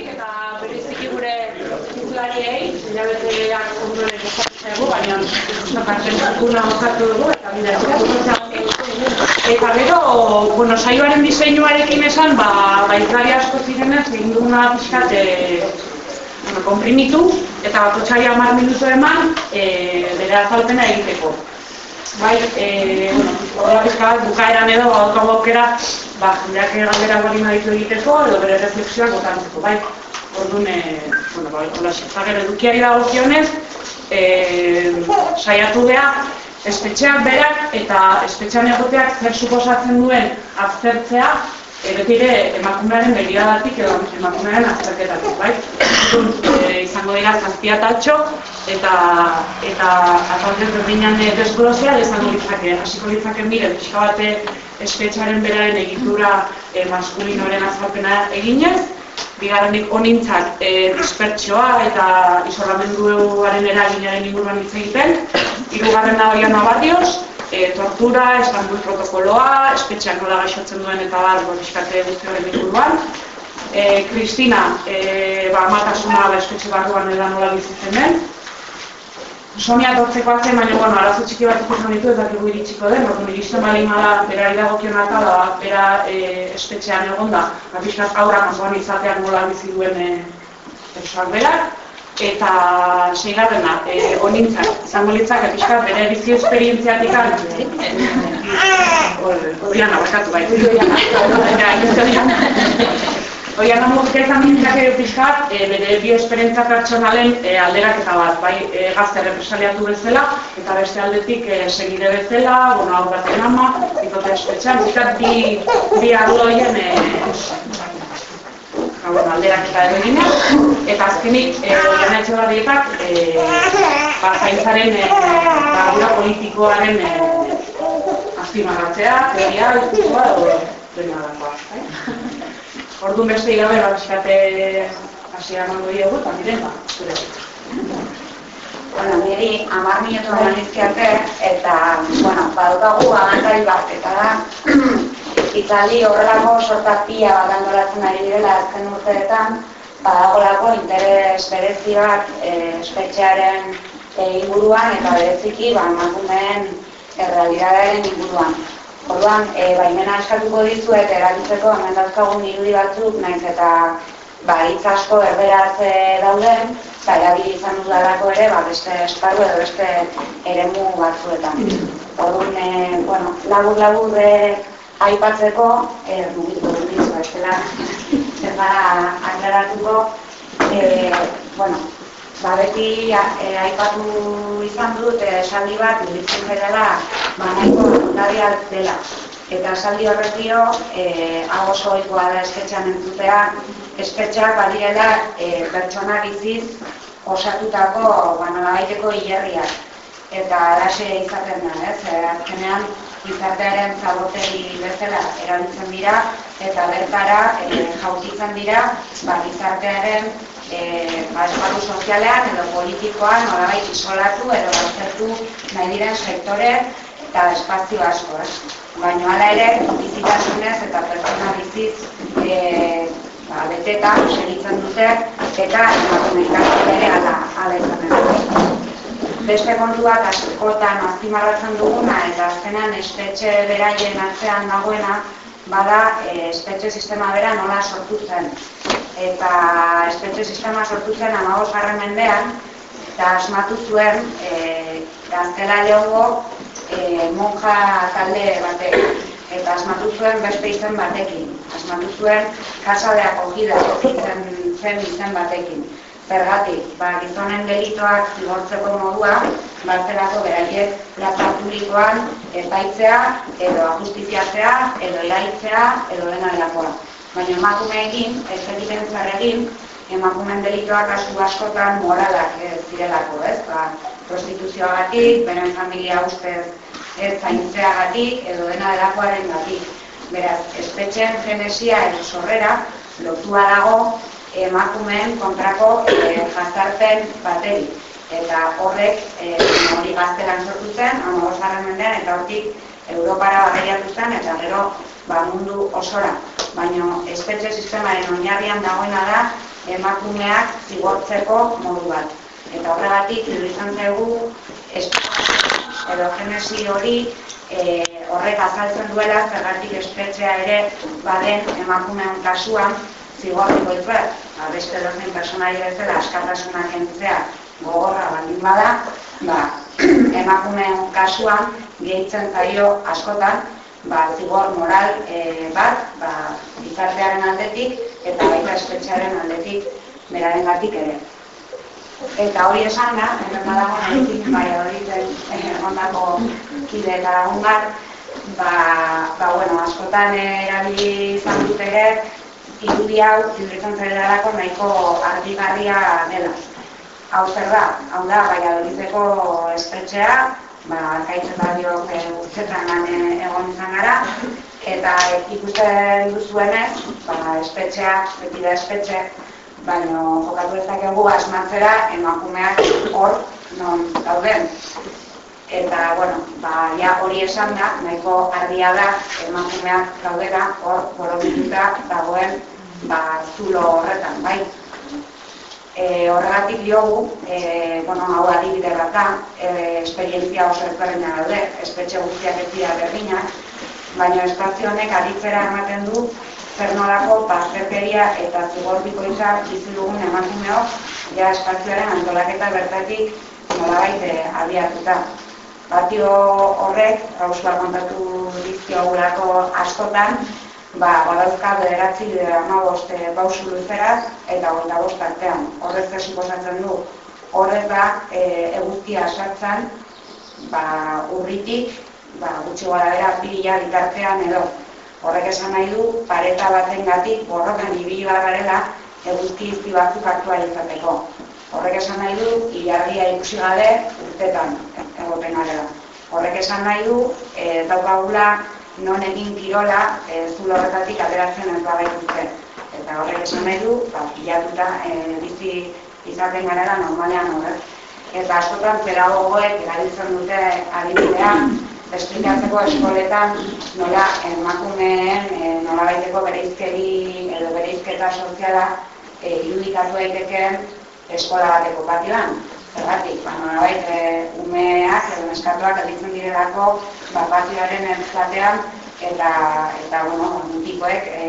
aldetik eta bereziki gure titulariei, hilabeteak ondoren gozatzeko, baina parte kultura gozatu dugu eta bidea Eta gero, bueno, saioaren diseinuarekin esan, ba, baitzari asko zirenez, egin duguna pixkat, e, bueno, komprimitu, eta bakotxari amar minutu eman, e, bere azalpena egiteko. Bai, e, bueno, bat, bukaeran edo, badaukago aukera, ba, jendeak galdera bali ditu egiteko, edo bere reflexioak botatzeko, bai. Orduan, e, bueno, ba, hola, zagero edukiari dago zionez, e, saiatu beha, espetxeak berak eta espetxean egoteak zer suposatzen duen aztertzea, e, beti ere emakumearen begiradatik edo emakumearen azterketatik, bai? E, izango dira zazpia taltxo, eta eta azaltzen berdinan desglosea, izango ditzake, hasiko ditzake mire, pixka bate espetxaren beraren egitura e, maskulinoren azalpena eginez, bigarrenik onintzak e, dispertsioa eta isolamenduaren eraginaren inguruan hitz egiten, hirugarren horian nabarrioz, e, tortura, Estambul protokoloa, espetxeak nola gaixotzen duen eta boriskate guzti horren inguruan. E, Kristina, e, ba, amatasuna ba, espetxe barruan edan nola bizitzen den, Sonia dortzeko atzen, baina, bueno, arazo txiki bat ikusten ditu, ez dakigu iritsiko den, orduan iristen bali mala, berari dagokion eta da, bera e, espetxean egon da, apiskat aurra kanpoan izateak nola bizi duen e, berak, eta seigarrena, e, onintzak, izango litzak, apiskat bere bizi esperientziatik an, Oriana, bakatu bai. Oian hau mozika izan dintzak ere pixkat, e, bere bioesperentza pertsonalen e, alderak eta bat, bai e, gazte represaliatu bezala, eta beste aldetik e, segide bezala, bueno, hau bat ama, ikote espetxan, pixkat bi, bi arloien e, bueno, alderak eta edo eta azkenik, e, oian etxe barrietak, e, ba, zaintzaren e, ba, politikoaren e, azpimarratzea, teoria, izkuzua, edo, dena dagoa, bai? Ordu beste gabe bat eskate hasia emango diegu eta miren ba, zure. Bueno, niri amar minutu eman eta, bueno, badukagu abantari bat, eta da, itzali horrelako sortak bat antolatzen ari direla azken urteetan, badagolako interes berezi bat e, espetxearen e, inguruan eta bereziki ba, emakumeen errealidadaren inguruan. Orduan, e, baimena eskatuko dizuet erabiltzeko hemen dauzkagun irudi batzuk, naiz eta ba hitz asko erberaz dauden, eta erabili izan dudalako ere, ba, beste esparru edo beste eremu batzuetan. Orduan, e, bueno, labur labur de aipatzeko, e, mugitu dut ez dela, ez gara aklaratuko, e, bueno, ba, beti e, aipatu izan dut e, esaldi bat iruditzen dela ba nahiko dela eta esaldi horretio eh hau oso ohikoa da espetxean entzutea espetxeak badirela e, pertsona biziz osatutako ba nolabaiteko hilerriak eta araxe izaten da, ez? E, azkenean gizartearen zabotegi bezala erabiltzen dira eta bertara e, jautitzen dira ba, gizartearen eh ba, esparru sozialean edo politikoan nolabait isolatu edo baztertu nahi diren sektore eta espazio asko, eh? Baina hala ere, bizitasunez eta pertsona biziz eh ba, beteta segitzen dute eta emakumeetan ere ala ala izaten Beste kontuak askotan azpimarratzen duguna eta azkenean espetxe beraien atzean dagoena bada e, espetxe sistema bera nola sortu zen eta espetxe sistema sortu zen garren mendean, eta asmatu zuen e, gaztela leongo e, monja talde batek, eta asmatu zuen beste izen batekin, asmatu zuen casa de acogida izen, zen izen batekin. Zergatik, ba, gizonen delitoak zigortzeko modua, baltzerako beraiek plaza publikoan epaitzea, edo justiziatzea, edo eraitzea, edo dena delakoa baina emakumeekin, ez egiten zarregin, emakumeen delitoak kasu askotan moralak ez zirelako, ez? Ba, prostituzioagatik, beren familia ustez ez zaintzeagatik, edo dena delakoaren gatik. Beraz, espetxen genesia edo sorrera, lotua dago emakumeen kontrako e, jazarpen bateri. Eta horrek, e, hori gaztelan sortu zen, amagosarren mendean, eta hortik Europara bagaiatu zen, eta gero ba, mundu osora baina espetxe sistemaren oinarrian dagoena da emakumeak zigortzeko modu bat. Eta horregatik, izan zaigu, edo genesi hori e, horrek azaltzen duela, zergatik espetxea ere baden emakumean kasuan zigorriko izuet, ba, beste dozen personari bezala askatasunak entzea gogorra baldin bada, ba, emakumeen kasuan gehitzen zaio askotan ba, zigor moral e, bat ba, gizartearen aldetik eta baita espetxearen aldetik beraren gatik ere. Eta hori esan da, hemen badago nahitik, bai hori ondako kide eta lagun bat, ba, ba, bueno, askotan erabili izan dut ere, irudi hau, zildritzen zaila nahiko argigarria dela. Hau zer da, hau da, bai adorizeko espetxea, ba, eta diok e, urtzetan egon izan gara, eta ikusten duzuenez, ba, espetxea, beti da espetxe, baina jokatu ezakegu asmatzera emakumeak hor non dauden. Eta, bueno, ba, ja hori esan da, nahiko ardia da emakumeak daudera hor borobituta dagoen ba, zulo horretan, bai? E, horregatik diogu, e, bueno, hau adibide bat da, e, esperientzia oso ezberdina daude, espetxe guztiak ez dira berdinak, baina espazio honek aditzera ematen du zer nolako bazterkeria eta zigordiko izan bizi dugun emakumeok ja espazioaren antolaketa bertatik nolabait e, abiatuta. Batio horrek, hausua kontatu dizkiogulako askotan, ba, badauzka bederatzi amabost bauzu luzeraz eta goita bost. Horrez suposatzen du, horrez da e, eguzkia sartzen ba, urritik, ba, gutxi gara bera, bila ditartean edo. Horrek esan nahi du, pareta baten gatik, borrokan ibili garela, eguzki izti batzuk hartua izateko. Horrek esan nahi du, ilargia ikusi gabe urtetan egoten garela. Horrek esan nahi du, e, daukagula non egin kirola e, zulo horretatik ateratzen ez bagaituzte. Eta horrek esan nahi du, ba, pilatuta e, bizi izaten garela normalean horrek. Eta askotan pedagogoek erabiltzen dute adibidea, esplikatzeko eskoletan nola emakumeen e, nola baiteko bereizkeri edo bereizketa soziala e, irudikatu daiteken eskola bateko patioan. Zergatik, ba, nolabait, e, umeak edo neskatuak aditzen direlako ba, patioaren ertzatean eta, eta bueno, mutikoek e,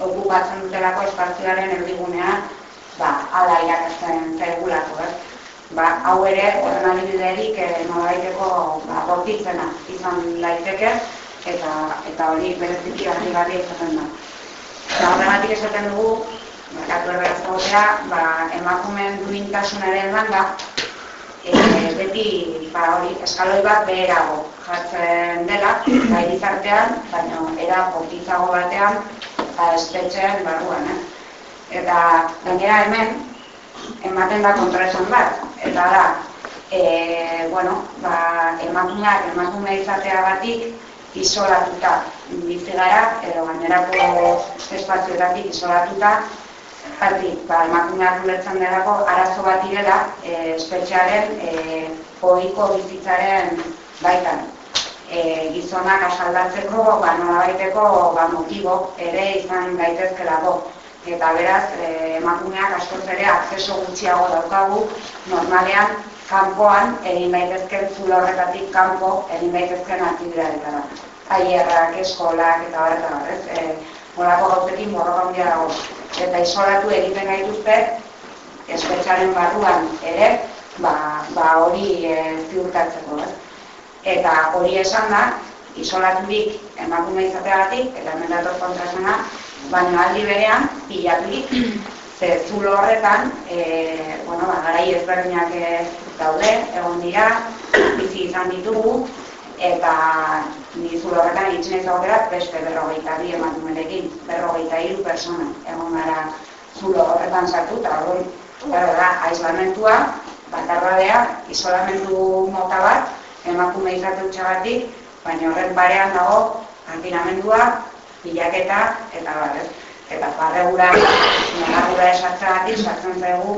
okupatzen dutelako espazioaren erdigunean ba, ala irakasten zaigulako, ez? Ba, hau ere, horren adibiderik e, nolabaiteko ba, bortitzena izan daiteke eta, eta hori bereziki harri garri izaten da. Eta horregatik esaten dugu, Merkatu erberaz ba, emakumen duintasunaren langa, e, beti ba, hori eskaloi bat beherago jartzen dela, bai dizartean, baina era potitzago batean, ba, espetxean barruan. Eh? Eta gainera hemen, ematen da kontraesan bat, eta da, e, bueno, ba, emakumeak, emakume izatea batik, isolatuta bizi gara, edo gainerako espazioetatik isolatuta, Zati, ba, emakumeak ulertzen delako arazo bat direla e, espetxearen e, ohiko bizitzaren baitan. E, gizonak asaldatzeko, ba, nola baiteko ba, motibo ere izan daitezkelako. Eta beraz, e, emakumeak askoz ere akceso gutxiago daukagu, normalean, kanpoan, egin daitezken zulo horretatik kanpo, egin daitezken aktibidadeetara. Aierrak, eskolak eta horretan, ez? E, Molako gauzekin borroka handia dago eta isolatu egiten gaituzte espetxaren barruan ere ba, ba hori e, ziurtatzeko ez? eta hori esan da isolaturik emakume izateagatik eta hemen dator kontrasena baina aldi berean pilaturik ze zulo horretan e, bueno, ba, garai ezberdinak e, daude egon dira bizi izan ditugu eta ni zulo horretan itxen ez beste berrogeita bi emakumerekin, berrogeita hiru persona egon gara zulo horretan sartu, eta hori, da, aizlamentua, bakarradea, isolamentu mota bat, emakume izate utxagatik, baina horren barean dago, antinamendua, bilaketa, eta bar, eta barregura, nolagura esatzeagatik, sartzen zaigu,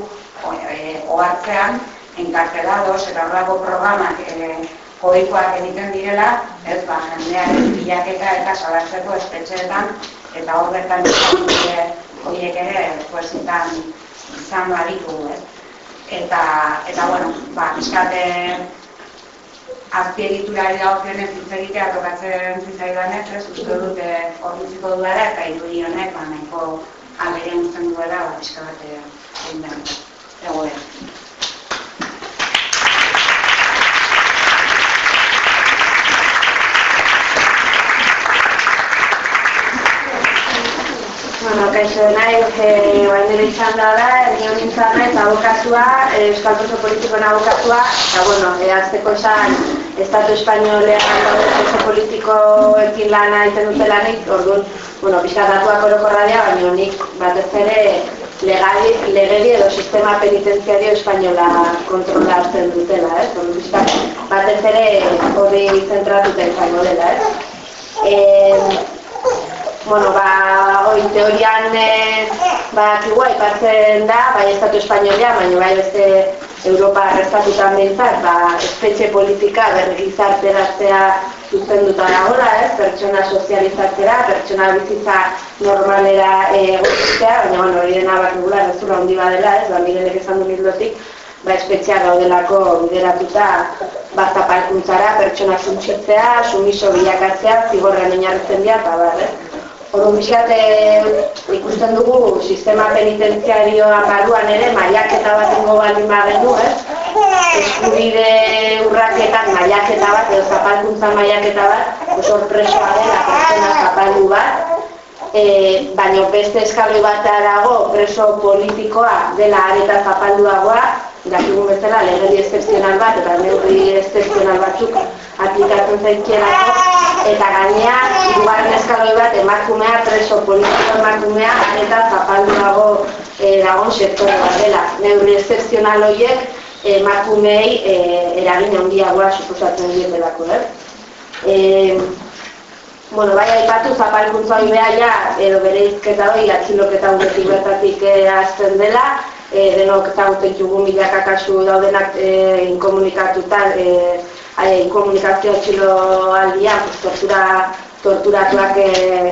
e, ohartzean, enkartelados, eta horrako programak, e, ohikoak egiten direla, ez ba, jendearen bilaketa eta salatzeko espetxeetan, eta hor bertan horiek ere, pues, izan, izan baditu, ez? Eta, eta, bueno, ba, eskate azpiegiturari dagokionez hitz egitea tokatzen zitzaidanez, ez uste dute ordutziko duela eta irudi honek ba nahiko agerian uzten duela ba pixka bat egin da. Egoera. Bueno, kaixo nahi, e, bain dira izan da da, ergin nintzen naiz, abokatua, Euskal Preso Politikoen abokatua, eta bueno, e, azteko esan, Estatu Espainolean daude politikoekin lan egiten dute lanik, orduan, bueno, pixka datuak orokorra dira, baina nik batez ere legali, legeli edo sistema penitenziario espainola kontrola hartzen dutela, ez? Eh? Orduan, pixka batez ere hori zentratuten zaino dela, ez? Eh? bueno, ba, oi, teorian e, ba, kigua ipatzen da, bai Estatu Espainolia, baina bai beste Europa arrestatutan bintzat, ba, espetxe politika bergizarteratzea zuzen duta dagoela, ez, pertsona sozializatzera, pertsona bizitza normalera egotzea, baina, bueno, hori dena bat nugula, ez zura hondi badela, ez, ba, mirenek esan du nildotik, ba, espetxea gaudelako bideratuta bat pertsona suntxitzea, sumiso bilakatzea, zigorren oinarritzen dira, eta bar, ez. Oro ikusten dugu sistema penitenziarioa baruan ere mailaketa bat ingo baldin badenu, ez? Eskubide urraketan mailaketa bat, edo zapalkuntza mailaketa bat, oso presoa dela pertsona zapaldu bat, e, baina beste eskabri bat dago preso politikoa dela areta zapalduagoa, dakigun bezala legedi excepzional bat, eta neurri excepzional batzuk aplikatzen zaitxerako, eta gainea, irugarren eskaloi bat emakumea, preso politiko emakumea, eta zapaldu dago e, dagoen sektore bat dela. Neurri excepzional horiek emakumei e, eragin handiagoa suposatzen dietelako, eh? E, bueno, bai aipatu zapalkuntza hori ja, edo bere izketa hori, atxiloketa urretik bertatik e, azten dela, e, denok eta jugu milaka kasu daudenak e, inkomunikatuta, e, ai, komunikazio txilo aldia, pues, tortura, torturatuak e,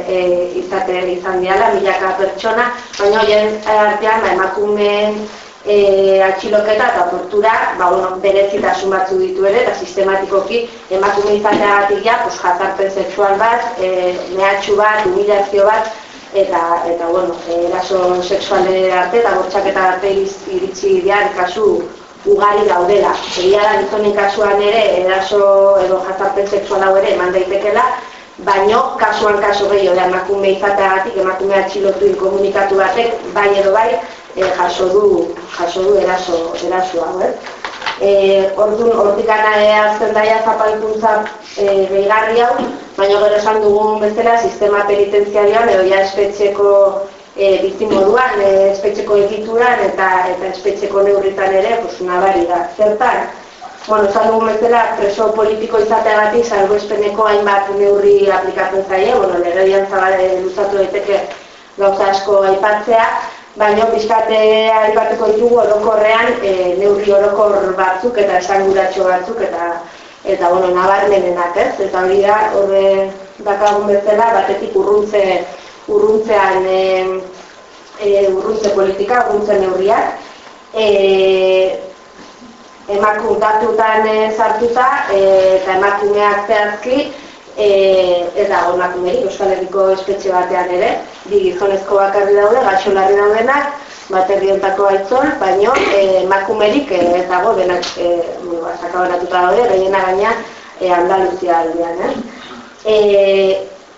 e, izate izan diala, milaka pertsona, baina horien artean, ba, emakumeen e, atxiloketa eta tortura, ba, bueno, berezitasun batzu ditu ere, eta sistematikoki emakume izateagatik ja, pues, jazarpen sexual bat, e, mehatxu bat, humilazio bat, eta, eta bueno, eraso sexuale arte eta bortxaketa arte iritsi diar kasu ugari daudela. Egia da gizonen kasuan ere, eraso edo jazarpen seksual hau ere eman daitekela, baino kasuan kaso gehiago da emakume izateagatik emakume atxilotu inkomunikatu batek bai edo bai e, jaso du jaso du eraso eraso hau, eh? Eh, ordun hortikana hartzen daia zapalkuntza eh gehigarri hau, baina gero esan dugun bezala sistema penitenziarioan edo ja espetxeko e, bizi moduan, e, espetxeko egituran eta eta espetxeko neurritan ere, pues, nabari da. Zertan, bueno, esan dugu bezala, preso politiko izateagatik, salgo hainbat neurri aplikatzen zaie, bueno, legedian zabale luzatu daiteke gauza asko aipatzea, baina pizkate aipatuko ditugu orokorrean e, neurri orokor batzuk eta esanguratxo batzuk eta eta bueno, nabarmenenak, ez? Eta hori da, horre dakagun bezala, batetik urruntze urruntzean e, e, urruntze politika, urruntze neurriak, e, emakun datutan e, sartuta e, eta emakumeak zehazki, e, ez dago emakumeri, Euskal Herriko espetxe batean ere, bi gizonezko bakarri daude, gaxolarri daudenak, baterri ontako aitzol, baino e, emakumerik e, ez dago, denak e, bueno, sakabanatuta daude, gehiena gaina e, Andaluzia aldean, eh? E,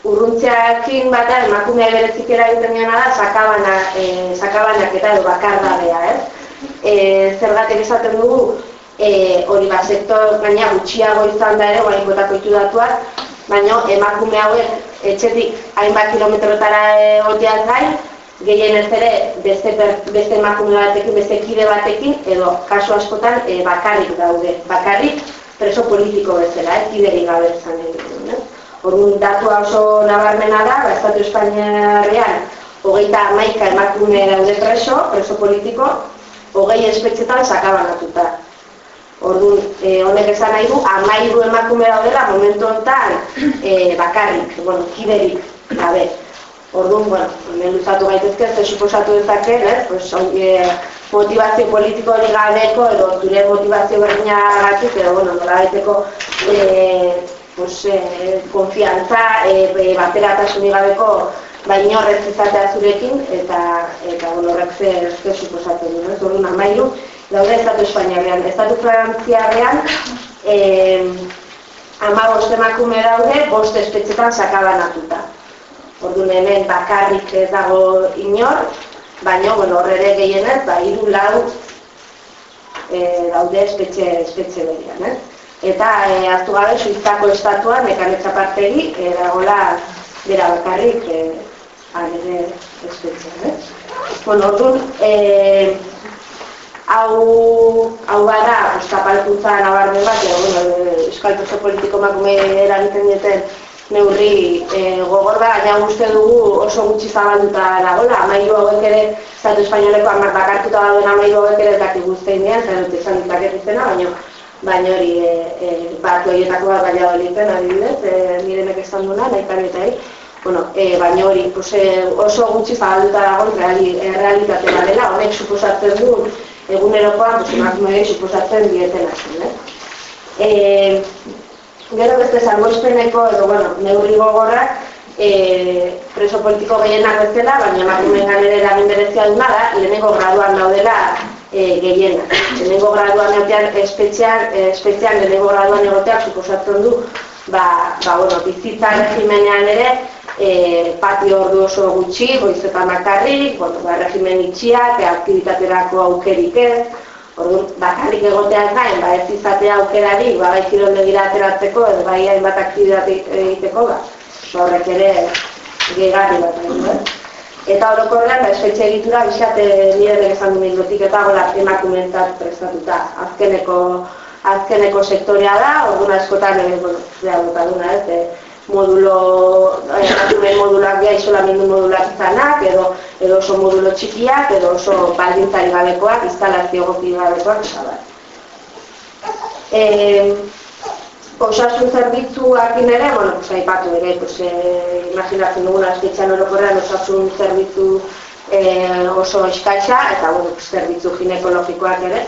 urruntzeakin bat da, emakumea berezik eragiten da, sakabana, e, sakabanak eta edo bakardadea, ez? E, zergatik esaten dugu, e, hori bat, sektor gaina gutxiago izan da ere, guain botako datuak, baina emakume hauek etxetik hainbat kilometrotara egotea gain, gehien ez ere beste, beste emakume batekin, beste kide batekin, edo kasu askotan e, bakarrik daude, bakarrik preso politiko bezala, eh, kiderik gabe zan egiten, Orduan datu oso nabarmena da, ba, Estatu Espainiarrean hogeita amaika emakume daude preso, preso politiko, hogei espetxetan sakabanatuta. Orduan, e, honek esan nahi du, amairu emakume daudela momentu honetan e, bakarrik, bueno, kiderik, gabe. Orduan, bueno, hemen luzatu gaitezke, ze suposatu dezake, ez? Pues, e, motivazio politiko hori gabeko, edo zure motivazio berdina gatik, edo, bueno, nola gaiteko, e, pues, e, konfiantza, e, e, bateratasuni gabeko, baino horrez izatea zurekin, eta, eta bueno, horrek ze, ze suposatzen du, ez? Orduan, amairu, daude Estatu Espainiarean. Estatu Frantziarean, eh, ama bost emakume daude, bost espetxetan sakabanatuta. Ordu hemen bakarrik ez dago inor, baina bueno, horre ere gehienez, ba, iru lau e, daude espetxe, espetxe berian, eh? Eta e, aztu gabe, Suizako estatuan, mekanetza partegi, e, dagoela bera bakarrik e, agere espetxe, eh? Bueno, orduan, e, hau, hau bada, eskapalkuntza nabarmen bat, e, bueno, euskal politiko makume eragiten duten neurri e, gogor da, baina uste dugu oso gutxi zabalduta dagoela, amairu hauek ere, Estatu Espainoleko amak bakartuta dagoen amairu hauek ere daki guztein dian, zer dut izan ditzak izena, baina baina hori e, e, bat horietako bat baina hori zen, adibidez, e, nirenek esan duna, nahi eta bueno, e, baina hori pues, oso gutxi zabalduta dagoen reali, realitate badela, honek suposatzen du egunerokoan, pues, emakume suposatzen dieten hasi, eh? Gero beste salgoizpeneko edo, bueno, neurri gogorrak e, preso politiko gehienak bezala, baina emakumeen ganere eragin berezia duna da, lehenengo graduan daudela e, gehienak. Lehenengo graduan egotean, espezial, espezial lehenengo graduan egoteak suposatzen du, ba, ba bueno, bizitza regimenean ere, e, patio ordu oso gutxi, goizetan makarrik, bueno, ba, regimen itxiak, aktivitaterako aukerik ez, Orduan, bakarrik egotean gain, ba, ez izatea aukerari, ba, bai kirol begira ateratzeko, edo bai hainbat aktibitate egiteko, ba, horrek ere gehiagari bat egin, eh? Eta orokorrean, ba, espetxe egitura, bisate nire esan duen dutik, eta gola emakumentzat prestatuta. Azkeneko, azkeneko sektorea da, orduan askotan, e, bueno, zera dut ez, modulo, eh, modulak ja isolamendu modulak izanak, edo, edo oso modulo txikiak, edo oso baldintzari gabekoak, instalazio goki gabekoak, eta bat. Eh, osasun zerbitzuak ere, bueno, pues, aipatu ere, pues, eh, imaginatzen duguna espetxan orokorrean osasun zerbitzu eh, oso eskaitza, eta bueno, zerbitzu ginekologikoak ere,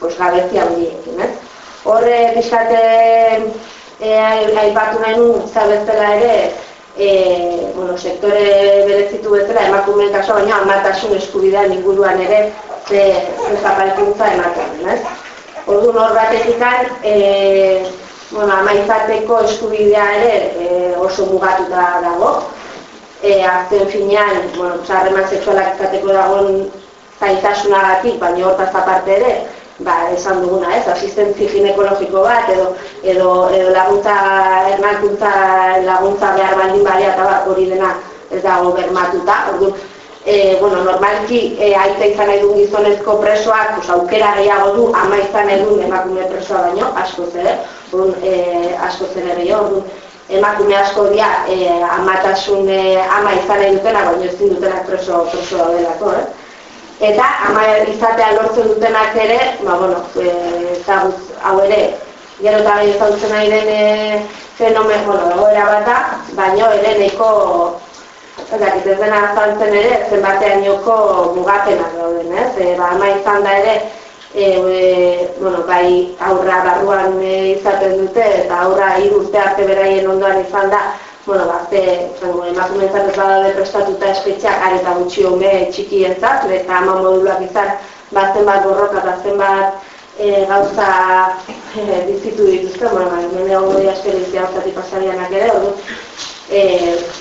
pues, gabezia handiekin, eh? Horre, pixkate, e, aipatu nahi nun zabezela ere e, bueno, sektore berezitu bezala emakumeen kaso baina amatasun eskubidean inguruan ere ze, zapalkuntza ematen, ez? Ordu nor batetikan e, bueno, amaizateko eskubidea ere e, oso mugatuta dago e, azten finean, bueno, txarreman seksualak izateko dagoen zaitasunagatik, baina hortaz aparte ere, ba, esan duguna, ez, asistentzi ginekologiko bat, edo, edo, edo laguntza, ernakuntza laguntza behar baldin balia eta bat hori dena ez dago bermatuta, ordu, e, bueno, normalki e, aita izan nahi duen gizonezko presoak, pues, aukera gehiago du, ama izan edun emakume presoa baino, asko zer, ordu, e, asko ere, ordu, emakume asko dira e, amatasun e, ama izan nahi dutena, baino ezin dutenak preso, preso daudelako, eh? Eta ama izatea lortzen dutenak ere, ba, bueno, e, hau ere, gero eta gai ezautzen nahi den e, fenomen, bueno, dagoera bata, baino ere neko, ez ez dena azaltzen ere, zenbatean joko mugapenak dauden, ez? E, ba, ama izan da ere, e, e, bueno, bai aurra barruan e, izaten dute, eta aurra irurte arte beraien ondoan izan da, bueno, bazte, zango, emakumentzat ez badaude prestatuta espetxeak, areta gutxi home txiki entzat, eta ama moduluak izan, bazten bat borroka, bazten bat e, gauza e, bizitu dituzte, bueno, ba, mende hau goi esperientzia hau pasarianak ere, hori, e,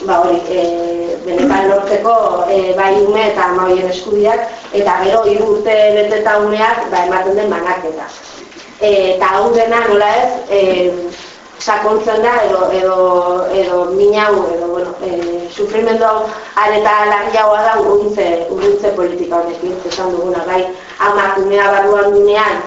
ba hori, e, benetan lortzeko e, bai ume eta ama horien eskudiak, eta gero hiru urte beteta umeak, ba, ematen den banaketa. E, eta hau dena, nola ez, e, sakontzen da edo edo edo minau edo bueno, eh sufrimendu hau areta larriagoa da urruntze urruntze politika honekin esan duguna. Bai ama kumea barruan dunean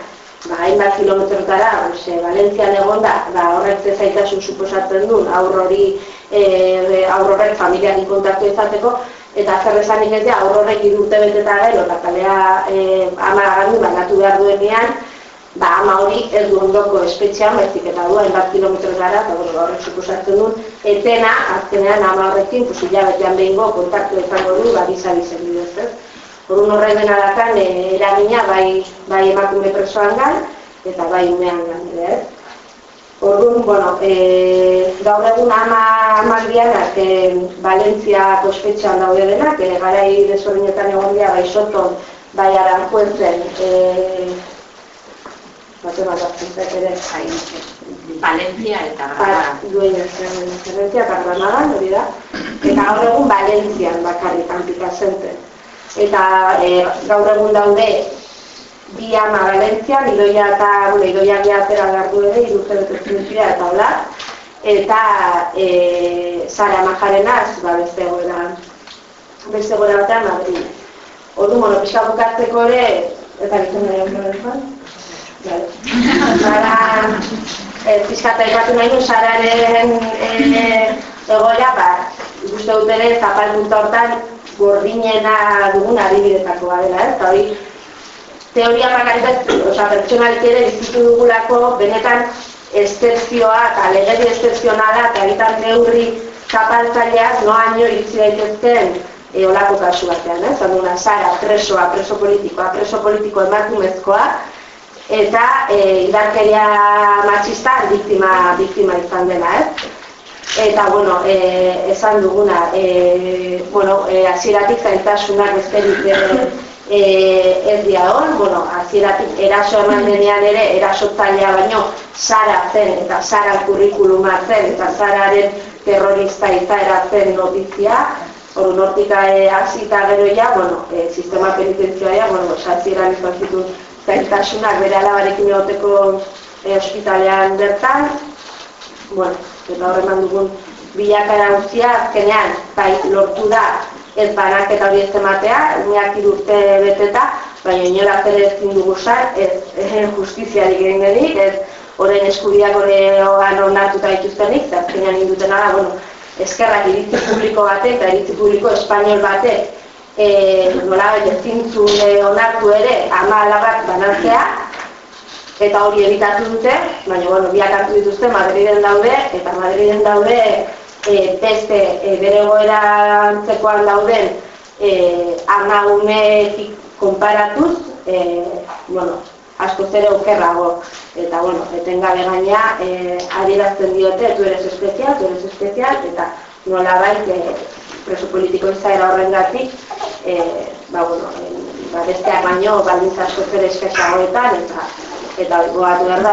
ba hainbat kilometrotara ose Valentzian egonda ba horrek ze zaitasun suposatzen du aur hori eh aurrorek familiari kontaktu izateko eta zer esanik ez da aurrorek 3 urte beteta gero eta kalea eh ama gandu banatu behar duenean ba, ama hori ez du ondoko espetxean, baizik eta du, hainbat kilometro gara, eta bueno, horrek suposatzen duen, etena, azkenean ama horrekin, pues, hilabetean behingo kontaktu izango du, ba, biza-bizen bidez, ez? Horun horre dena dakan, e, eragina, bai, bai emakume presoan gan, eta bai umean gan, ez? Orduan, bueno, e, gaur egun ama amaldianak e, Valentzia kospetxean daude denak, e, garai desorinetan egon dira, bai soton, bai aranjuentzen, e, bate bat hartzen zait ere Zain, Valentzia eta Granada. dueña zen Valentzia eta Granada, hori da. Eta gaur egun Valentzian bakarrik antika zenten. Eta e, gaur egun daude bi ama Valentzian, idoia eta, bueno, idoia gehatera gardu ere, iruzte dutuzuntzia eta hola. Eta e, Sara Majarenaz, ba, beste goera, beste goera batean Madrid. Ordu, bueno, pixka bukatzeko ere, eta gitzen nahi Vale. Sara, eh, pixkata ipatu nahi du, Sararen eh, egoera, ba, ikuste dut ere, zapal punta hortan, gordinena dugun adibidetako dela, ez? Eta hori, teoria bakarrik oza, pertsonalki ere bizitu dugulako, benetan, esterzioa eta legedi esterzionala eta egiten neurri zapaltzaileak noaino iritsi daitezken e, olako kasu batean, ez? Onduna, Sara, presoa, preso politikoa, preso politiko emakumezkoa, eta e, indarkeria matxista biktima, biktima izan dena, ez? Eta, bueno, e, esan duguna, e, bueno, e, aziratik zaitasunak besterik e, e, ez dira hon, bueno, aziratik eraso eman denean ere, erasotzailea baino, Sara zen, eta Sara kurrikuluma zen, eta Sararen terrorista izaera zen notizia, Hor, nortika e, hasita gero ja, bueno, e, sistema penitentziaria, bueno, satzieran izan zituen zailtasunak bere alabarekin egoteko e, ospitalean bertan, bueno, eta horreman dugun bilakara guztia, azkenean, bai, lortu da, ez banak eta hori ez ematea, umeak irurte beteta, baina inola ere ezin dugu sar, ez, ez justiziarik egin denik, ez horren eskubiak horrean onartuta dituztenik, azkenean indutena da, bueno, eskerrak iritzi publiko batek eta iritzi publiko espainol batek e, nola ezintzun e, onartu ere ama alabak banantzea eta hori editatu dute, baina bueno, biak hartu dituzte Madriden daude eta Madriden daude e, beste e, bere goera antzekoan dauden e, ama konparatuz e, bueno, asko zere okerrago. Eta bueno, etengabe gaina eh, adierazten diote, tu eres espezial, tu eres espezial, eta nola bait, eh, preso politiko izaera horrengatik, eh, ba, bueno, eh, ba, besteak baino baldintza asko zere eskaxagoetan, eta eta goatu behar da,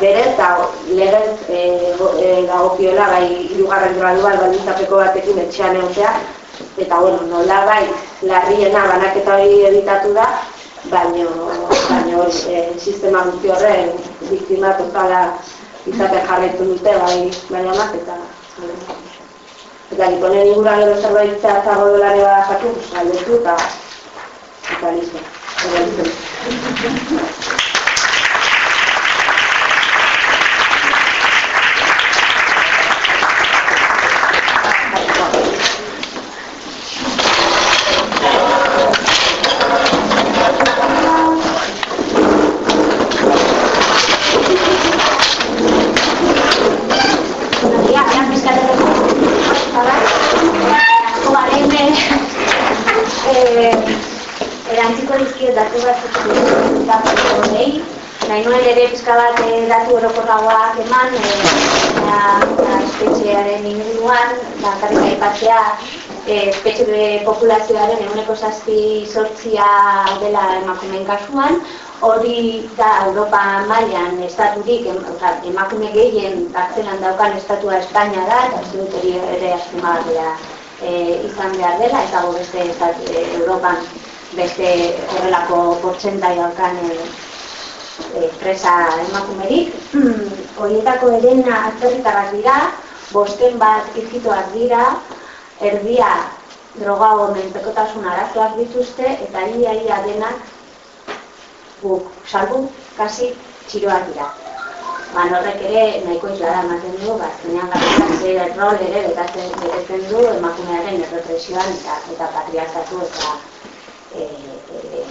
berez, eta legez e, e, dagokiola, bai, irugarren gradual baldintzapeko batekin etxean egotea, eta, bueno, nola bai, larriena banaketa hori editatu da, baino, baino e, sistema guzti horren biktima totala izaten jarraitu dute, bai, baina mak, eta, eta giponen inguruan gero zerbait zehatzago dela ere bada galdetu, eta, eta listo. Eta listo. Ya, ya pizkateko. Hala. Asko garene eh erantziko dizkiot datu batzuk datu hori. Nahi nuen ere pizka bat eh, datu orokorragoak eman, eh, eta, eta espetxearen inguruan, bakarrik aipatzea, eh, espetxe populazioaren eguneko zazpi sortzia dela emakumeen kasuan, hori da Europa mailan estaturik, em, oza, emakume gehien kartzelan daukan estatua Espainia da, eta uste hori ere azpimarratzea e, izan behar dela, eta beste e, Europan beste horrelako portzentai daukan e, presa emakumerik. Horietako erena atzerritarrak dira, bosten bat ikitoak dira, erdia drogago menpekotasun arazoak dituzte, eta ia ia denak guk salbu kasi txiroak dira. Ba, horrek ere nahiko islara ematen du, ba, azkenean garritak zer rol ere betatzen betetzen du emakumearen errepresioan eta, eta patriarkatu eta e, e,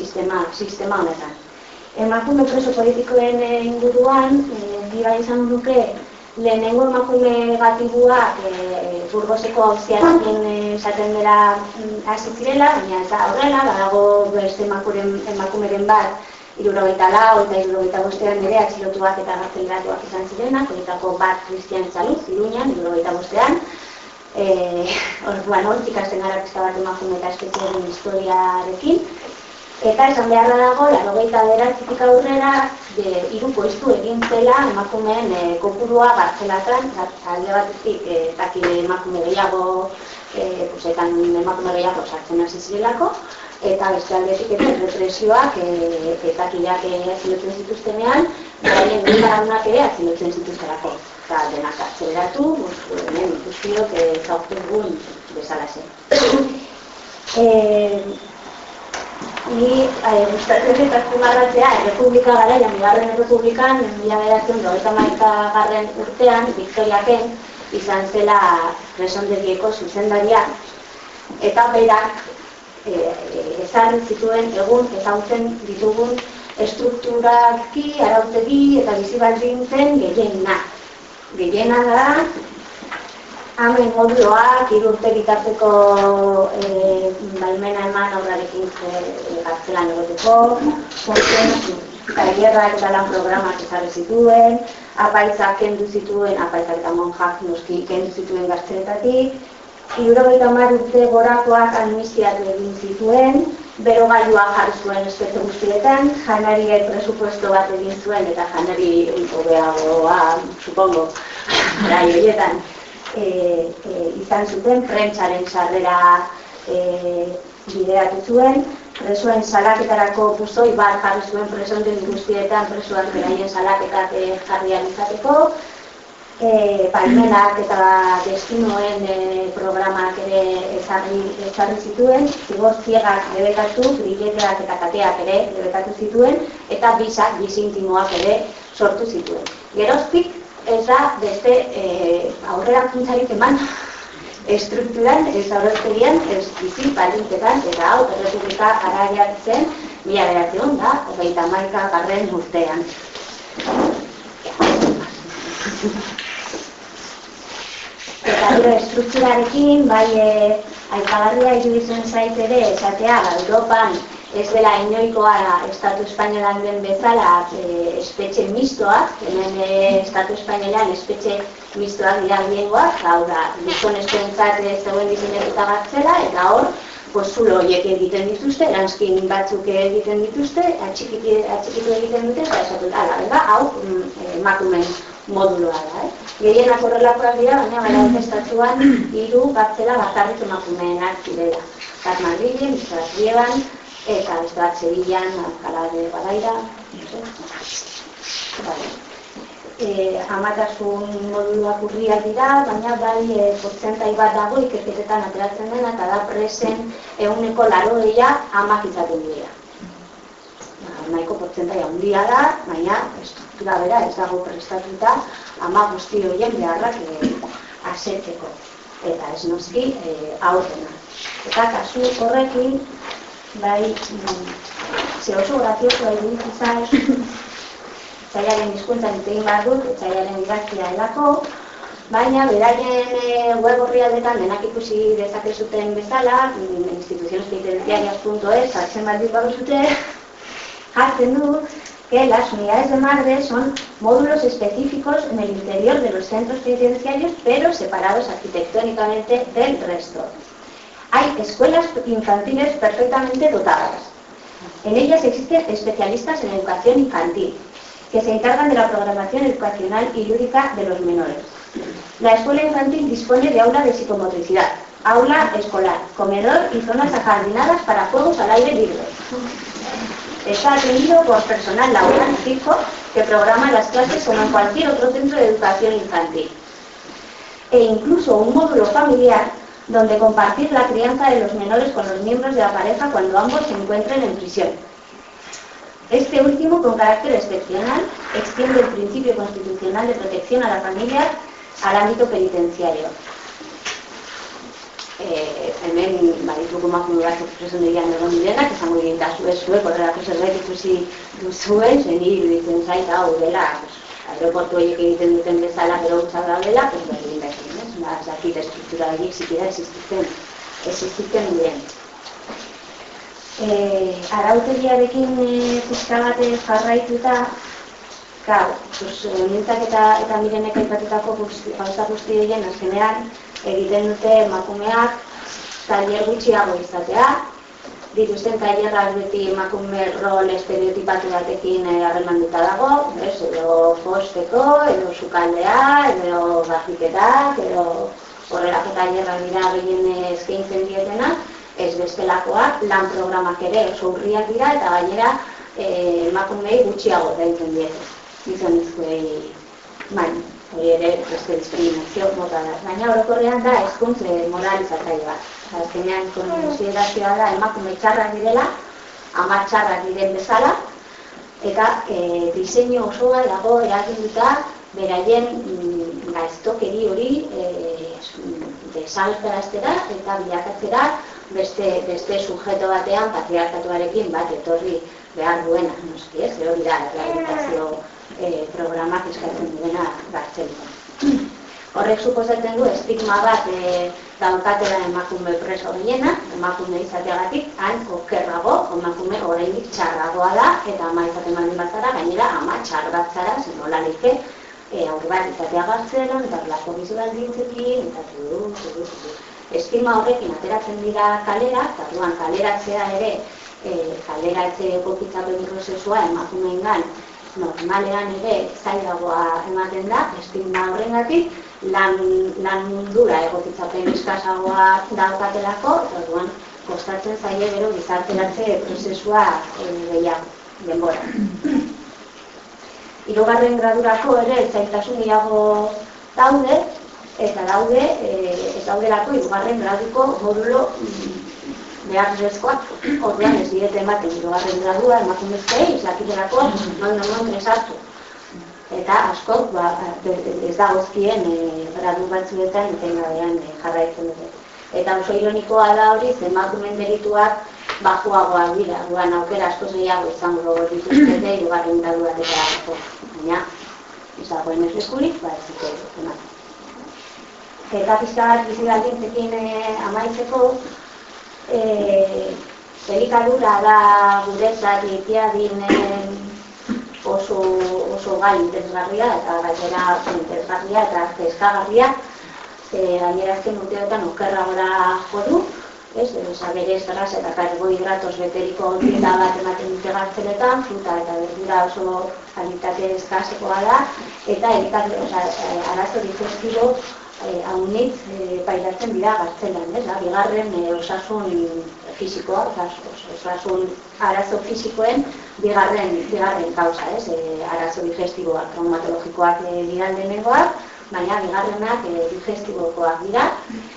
sistema, sistema honetan. emakume preso politikoen eh, inguruan, e, dira izan duke, lehenengo emakume gatibuak e, Burgoseko hauziatzen esaten dela mm, hasi zirela, baina ez da horrela, badago beste emakuren, emakumeren bat, irurogeita lau eta irurogeita bostean ere atxilotuak eta gartzeleratuak izan zirenak, horietako bat Cristian Zaluz, Iruñan, irurogeita bostean, eh, orduan hortik hasten gara pizka bat emakume eta espeziaren historiarekin. Eta esan beharra dago, laro gehieta beratzitik aurrera, de, iruko iztu egin zela emakumeen e, kopurua gartzelatan, alde batetik e, takide emakume gehiago, e, pusetan emakume gehiago sartzen hasi zirelako, eta beste aldetik eta represioak e, eta kideak atzilotzen zituztenean, beraien dira ere atzilotzen zituzterako eta denak atzeleratu, hemen ikustiok zauktu dugun bezala zen. e, ni eh, gustatzen dut azpimarratzea, Errepublika gara, jamigarren Errepublikan, mila beratzen dogeita maika garren urtean, Victoriaken, izan zela presondegieko zuzendaria, eta berak e, ezarri zituen egun ezagutzen ditugun estrukturaki, arautegi eta bizibaldin zen gehienak gehiena da, hamen moduloak, irurte bitarteko e, baimena eman aurrarekin e, gartzelan egoteko, fontzen, karierrak eta lan programak ezarri zituen, apaitzak kendu zituen, apaitzak eta monjak noski kendu zituen gartzeletatik, Irurogeita mar urte gorakoak amnistiatu egin zituen, bero gailua jarri zuen espetu guztietan, janari presupuesto bat egin zuen eta janari hobeagoa, supongo, gai horietan e, e, izan zuten, prentsaren sarrera e, bideratu zuen, presuen salaketarako puzoi bat jarri zuen presonten guztietan presuak beraien salaketak jarri alizateko, e, palmenak eta destinoen e, programak ere ezarri, ezarri zituen, zigor ziegak debekatu, grilleteak eta kateak ere debekatu zituen, eta bisak, bizintimoak ere sortu zituen. Geroztik ez da beste e, aurrera puntzarik eman estrukturan, ez aurrezterian, ez bizi balintetan, eta hau, errepublika araiak zen, mila beratzen da, hogeita maika garren urtean. Eta gero estrukturarekin, bai e, aipagarria iruditzen zait ere, esatea, Europan ez dela inoikoa Estatu Espainolan den bezala e, espetxe mistoak, hemen e, Estatu Espainolan espetxe mistoak dira biengoak, hau da, bizon espentzat zegoen diseinatuta gartzela, eta hor, postulo horiek egiten dituzte, eranskin batzuk egiten dituzte, atxikitu, egiten dute, eta esatu, ala, hau, mm, emakumen moduloa da, eh? Gehienak horrelakoak dira, baina gara estatuan hiru batzela bakarrik. Bat Madrilen, Bizat Rieban, eta ez bat Sevillan, Alcalá de Badaira. Vale. E, amatasun moduluak urriak dira, baina bai e, portzentai bat dago ikerketetan ateratzen dena, eta da presen eguneko laroeia amak izaten dira. Naiko portzentai handia da, baina estruktura bera ez dago prestatuta ama guzti horien beharrak e, asetzeko. Eta ez noski e, aurrena. Eta kasu horrekin, bai, mm, ze oso grazioso egin izan, txaiaren izkuntzan egin behar dut, txaiaren idazkia helako, baina beraien e, web horri aldetan denak ikusi dezakezuten bezala, instituzionespitenciarias.es, hartzen baldin baduzute, jartzen du, que las unidades de madre son módulos específicos en el interior de los centros penitenciarios, pero separados arquitectónicamente del resto. Hay escuelas infantiles perfectamente dotadas. En ellas existen especialistas en educación infantil, que se encargan de la programación educacional y lúdica de los menores. La escuela infantil dispone de aula de psicomotricidad, aula escolar, comedor y zonas ajardinadas para juegos al aire libre. Está atendido por personal laboral fijo que programa las clases como en cualquier otro centro de educación infantil. E incluso un módulo familiar donde compartir la crianza de los menores con los miembros de la pareja cuando ambos se encuentren en prisión. Este último, con carácter excepcional, extiende el principio constitucional de protección a la familia al ámbito penitenciario. e, pues, pues, egin egin, ez? Ba, zakit estruktura horiek zikira existitzen, existitzen diren. E, arautegiarekin e, pizka bat jarraituta, Gau, pues, nintzak eta, eta mirenek aipatutako gauza guzti egin azkenean, egiten dute emakumeak tailer gutxiago izatea, dituzten tailerrak beti emakume rol estereotipatu batekin eh, harremanduta dago, ez, edo fosteko, edo sukaldea, edo grafiketak, edo horrelako tailerrak dira gehien eskaintzen dietena, ez bestelakoak, lan programak ere oso urriak dira, eta gainera eh, emakumei gutxiago da egiten dietu. Gizonezkoei, bai, hori ere beste diskriminazio mota da. Baina orokorrean da hezkuntze moralizatzaile bat. Azkenean konsiderazioa da emakume txarrak direla, ama txarrak diren bezala, eta e, diseinu osoa dago eraginduta beraien mm, gaiztokeri hori e, desaltaraztera eta bilakatzera beste, beste sujeto batean patriarkatuarekin bat etorri behar duena, noski ez, hori da, rehabilitazio e, programak eskatzen duena gartzen Horrek suposatzen du estigma bat e, daukatela emakume preso gehiena, emakume izateagatik, hain okerrago, emakume oraindik txarragoa da, eta ama izaten baldin batzara, gainera ama txar bat zara, zen nola like, e, aurre bat izatea gartzelan, eta lako bizural dintzekin, eta zudu, zudu, zudu. Estigma horrekin ateratzen dira kalera, eta duan kaleratzea ere, e, kaleratzea egokitzapen prozesua emakumeen gan, normalean ere zailagoa ematen da, estigma horrengatik, lan, lan mundura egokitzapen eskazagoa daukatelako, eta duan, kostatzen zaie gero gizarteratze prozesua e, gehiago, denbora. Hirugarren gradurako ere zaitasun gehiago daude, eta daude, e, eta daudelako hirugarren graduko modulo behar bezkoak, ordean ez diete ematen, hirugarren gradua, emakumezkei, izakiterako, non non non esartu. Eta asko, ba, ez da gozkien e, gradu batzuetan etengabean e, jarraitzen dute. Eta oso ironikoa da hori, emakumen merituak bajuagoa dira, duan aukera asko zeiago izango dituzte, hirugarren gradua eta baina, ez dagoen ez lekurik, ba ez dute. Eta pizkat bizigaldintzekin e, amaitzeko, eh delikadura da guretzat itiadin oso oso gai interesgarria eta gainera interesgarria eta kezkagarria eh gainera azken urteotan okerra gora jo du ez, sabere zerraz eta karbohidratos beteriko dieta bat ematen dute gartzeletan, fruta eta berdura oso kalitate eskasekoa da, eta elikadura, oza, eh, arazo digestibo eh, haunitz eh, pairatzen dira gartzelan, ez da, bigarren eh, osasun fisikoa, osasun arazo fisikoen bigarren, bigarren kausa, ez, eh, arazo digestiboak, traumatologikoak eh, dira denengoak, baina bigarrenak eh, digestibokoak dira,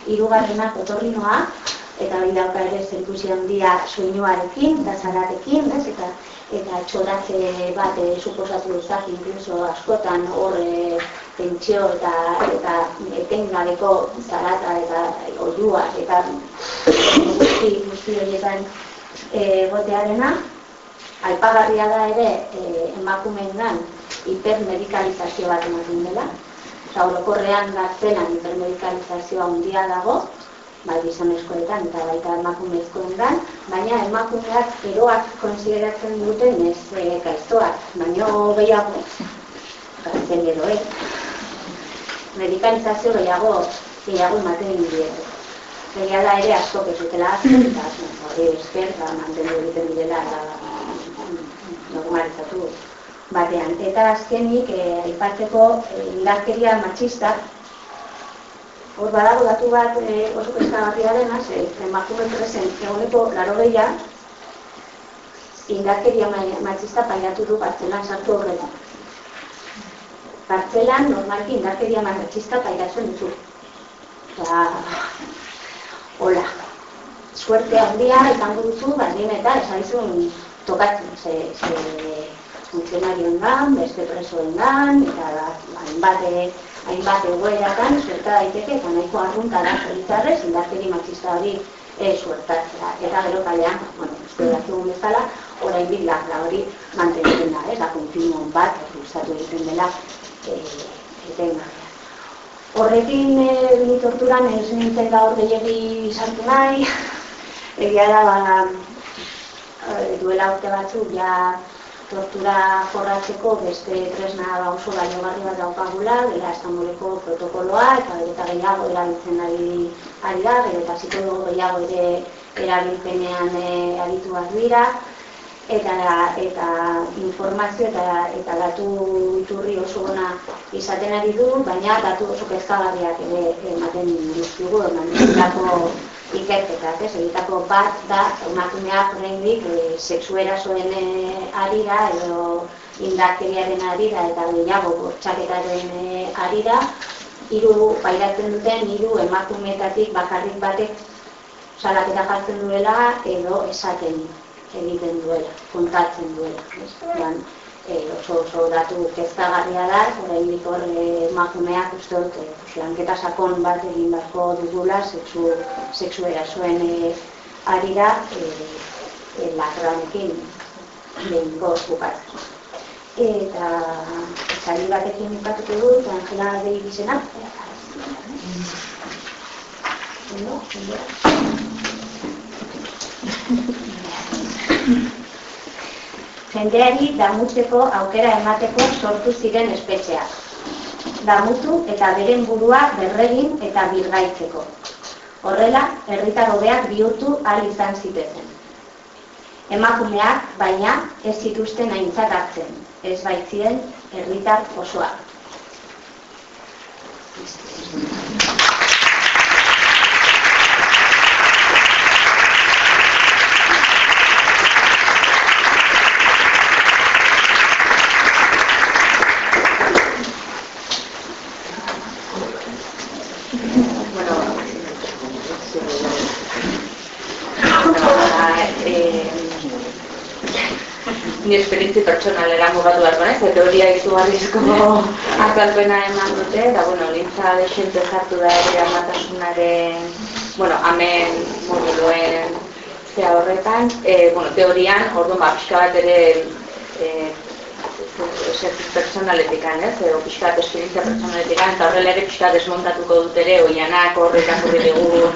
hirugarrenak otorrinoa, eta hori dauka ere zerikusi handia soinuarekin, eta zaratekin, ez, eta eta txoratze bat e, suposatu duzak, inkluso askotan hor e, pentsio eta eta etengabeko zarata eta oiua eta guzti guzti horietan e, botearena aipagarria da ere e, emakumeengan hipermedikalizazio bat ematen dela. Osa, orokorrean gartzenan hipermedikalizazioa handia dago, bai gizonezkoetan eta baita emakumezkoengan, baina emakumeak eroak konsideratzen duten ez e, gaiztoak, baina gehiago gartzen edo ez. Medikalizazio gehiago gehiago ematen indietu. Gehiago da ere asko kezutela azten, eta hori esker, ba, mantendu egiten direla eta normalizatu batean. Eta azkenik, eh, aipatzeko eh, indarkeria matxistak Hor badago datu bat e, oso kezkagarria dena, ze emakume presen egoneko laro gehiago, indarkeria matxista pairatu du partzelan sartu horretan. Partzelan normalki indarkeria matxista pairatzen duzu. Eta, hola, suerte handia izango duzu, bardin eta esaizun tokatzen, ze, ze funtzionarioen beste presoen eta hainbat hainbat egoeratan suerta daiteke eta nahiko arrunta da zoritzarrez indarkeri matxista hori e, suertatzea. Eta gero kalean, bueno, uste dakigun bezala, orain da hori mantentzen da, ez da kontinuon bat, erruzatu egiten dela e, etengabean. Horrekin e, bini torturan ez nintzen gaur gehiagi sartu nahi, egia da, ba, e, duela urte batzuk, ja tortura jorratzeko beste tresna ba oso baliogarri bat daukagula, dela estambuleko protokoloa, eta eta gehiago erabiltzen ari, ari da, bere eta dugu gehiago ere erabilpenean e, arituak dira, eta eta informazio eta eta datu iturri oso ona izaten ari du, baina datu oso kezkagarriak ere ematen dizkigu emandako ikerketak, ez? Egitako bat da emakumeak oraindik e, sexu erasoen e, arira edo indarkeriaren arira eta gehiago bortxaketaren e, arira hiru pairatzen duten hiru emakumeetatik bakarrik batek salaketa jartzen duela edo esaten egiten duela, kontatzen duela. Ez? E, oso oso datu kezkagarria da, orain dikor e, emakumeak uste dut, e, lanketa sakon bat egin beharko dugula, sexu, sexu erasoen e, arira, e, e, lakranekin behin goz bukatzen. Eta txari batekin bukatuko dut, Angela behi bizena. No, Jendeari damutzeko aukera emateko sortu ziren espetxeak. Damutu eta beren burua berregin eta birgaitzeko. Horrela, herritar hobeak bihurtu ahal izan zitezen. Emakumeak, baina, ez zituzten aintzat hartzen, ez baitzien herritar osoak. Ni esperientzi pertsonalera mugatu behar naiz, eta hori izugarrizko azalpena eman dute, eta, bueno, nintza desente zartu da ere amatasunaren, bueno, amen moduluen zea horretan, e, bueno, teorian, orduan, ba, pixka bat ere, e, esertziz pertsonaletikan, ez, edo pixka bat esperientzia pertsonaletikan, eta horrela ere pixka desmontatuko dut ere, oianak horretak horri dugu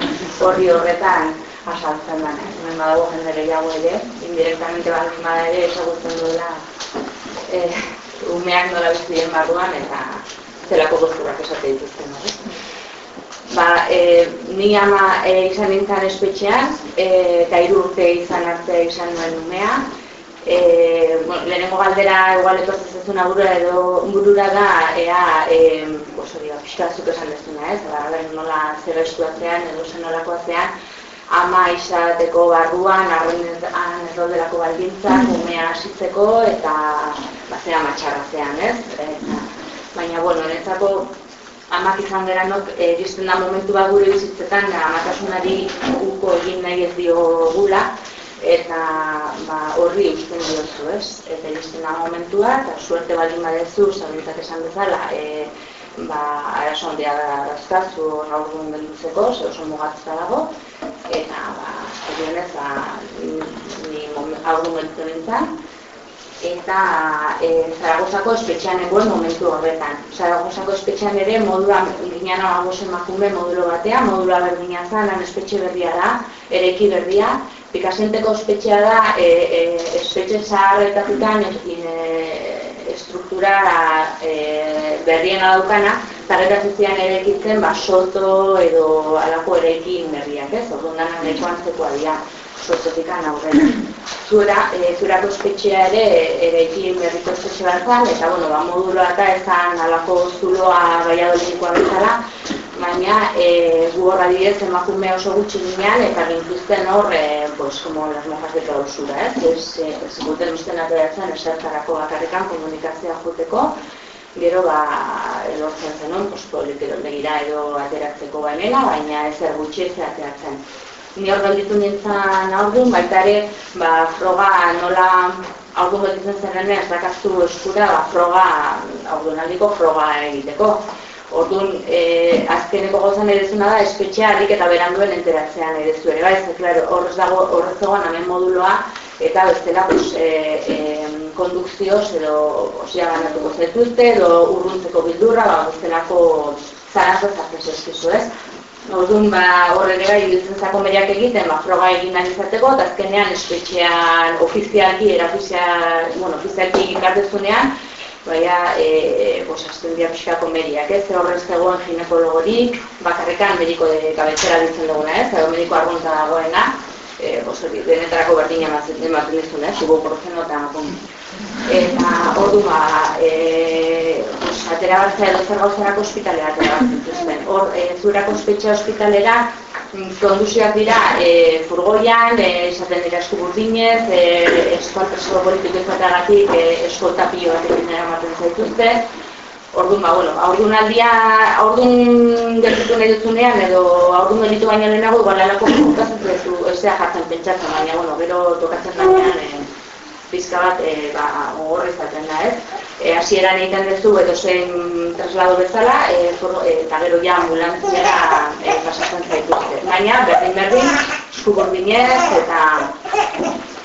horri horretan, asaltzen da, hemen badago jende gehiago ere, indirektamente baldin bada ere esagutzen duela eh, umeak nola bizien barruan eta zelako gozturak esate dituzten. No? Ba, e, ni ama e, izan nintzen espetxean, e, eta iru urte izan arte izan nuen umea. E, bueno, lehenengo galdera igual etortzen burura edo burura da, ea, e, oso dio, pixka esan dezuna, ez? Ba, nola zer estuatzean edo zen nolako atzean, ama izateko barruan, arren errolderako baldintzak, mm. umea hasitzeko eta bazera matxarrazean, ez? Eta, baina, bueno, netzako amak izan geranok iristen da momentu bat gure bizitzetan, amatasunari uko egin nahi ez dio gula, eta ba, horri usten diozu, ez? Eta iristen da momentua, eta suerte baldin badezu, zabentzak esan bezala, e, ba, arazo handia da razkazu gaur gelditzeko, oso mugatzea dago, eta ba, zorionez, ba, ni aurrun momentu nintzen, eta e, Zaragozako espetxean egoen momentu horretan. Zaragozako espetxean ere modula, ginen agos emakume modulo batean, modula berdina zen, lan espetxe berria da, ereki berria, Pikasenteko espetxea da, e, e, espetxe zaharretatik e, struktura e, berrien daukana, zarreta zizian ere ekitzen, ba, soto edo alako ere ekin berriak, ez? Orduan dana neko antzekoa dira, sototik aurrera. Zuera, e, zuerako espetxea ere, ere ekin berriko espetxe bat zan, eta, bueno, ba, moduloa eta ezan alako zuloa gaiado lirikoa bezala, baina e, gu horra didez emakume oso gutxi ginean eta gintuzten hor, e, pues, como las monjas de clausura, ez? Ez, ez guten usten ateratzen esertarako bakarrikan komunikazioa joteko, gero ba, elortzen zenon, pues, politiro begira edo ateratzeko baimena, baina ezer gutxi ez ateratzen. Ni hor galditu nintzen aurduan, baita ere, ba, froga nola aurduan galditzen zen ez dakaztu eskura, ba, froga, aurduan aldiko froga egiteko Orduan, e, azkeneko gozan ere zuna da, espetxea adik eta beranduen enteratzean ere zu ere, bai, klaro, horrez dago, horrez dagoen hemen moduloa, eta bestela, pues, e, e, kondukzioz edo osia ganatuko zetuzte, edo urruntzeko bildurra, ba, bestelako zarazko zartzen zezkizu, ez? Orduan, ba, horre ere bai, idutzen zako meriak egiten, ba, froga egin nahi izateko, eta azkenean espetxean ofizialki, era ofizial, bueno, ofizialki egin baina e, pues, azten dira pixka komediak, ez? Horrez zegoen ginekologorik, bakarrekan mediko de kabezera ditzen duguna, ez? Edo mediko argunta dagoena, e, pues, denetarako berdina ematen dizun, ez? Zubo porozeno eta. Eta ordu ba, e, pues, atera batzea edo zer gauzerako ospitalera atera batzituzten. Hor, e, zurako ospetxa ospitalera, konduzioak dira e, furgoian, e, esaten dira eskuburdinez, e, eskual preso politiko izateagatik e, eskolta pilo bat egin eramaten zaituzte. Orduan, ba, bueno, aurduan aldia, aurduan gertutu nahi dutzunean, edo aurduan delitu baino lehenago, igual alako kontatzen ez ezea jartzen pentsatzen, baina, bueno, gero tokatzen baina, e, pizka bat, e, ba, horre izaten da, ez? E, hasieran egiten duzu edo zein traslado bezala, e, for, e, eta gero ja ambulantziara e, pasatzen zaituzte. Baina, berdin berdin, eskubordinez eta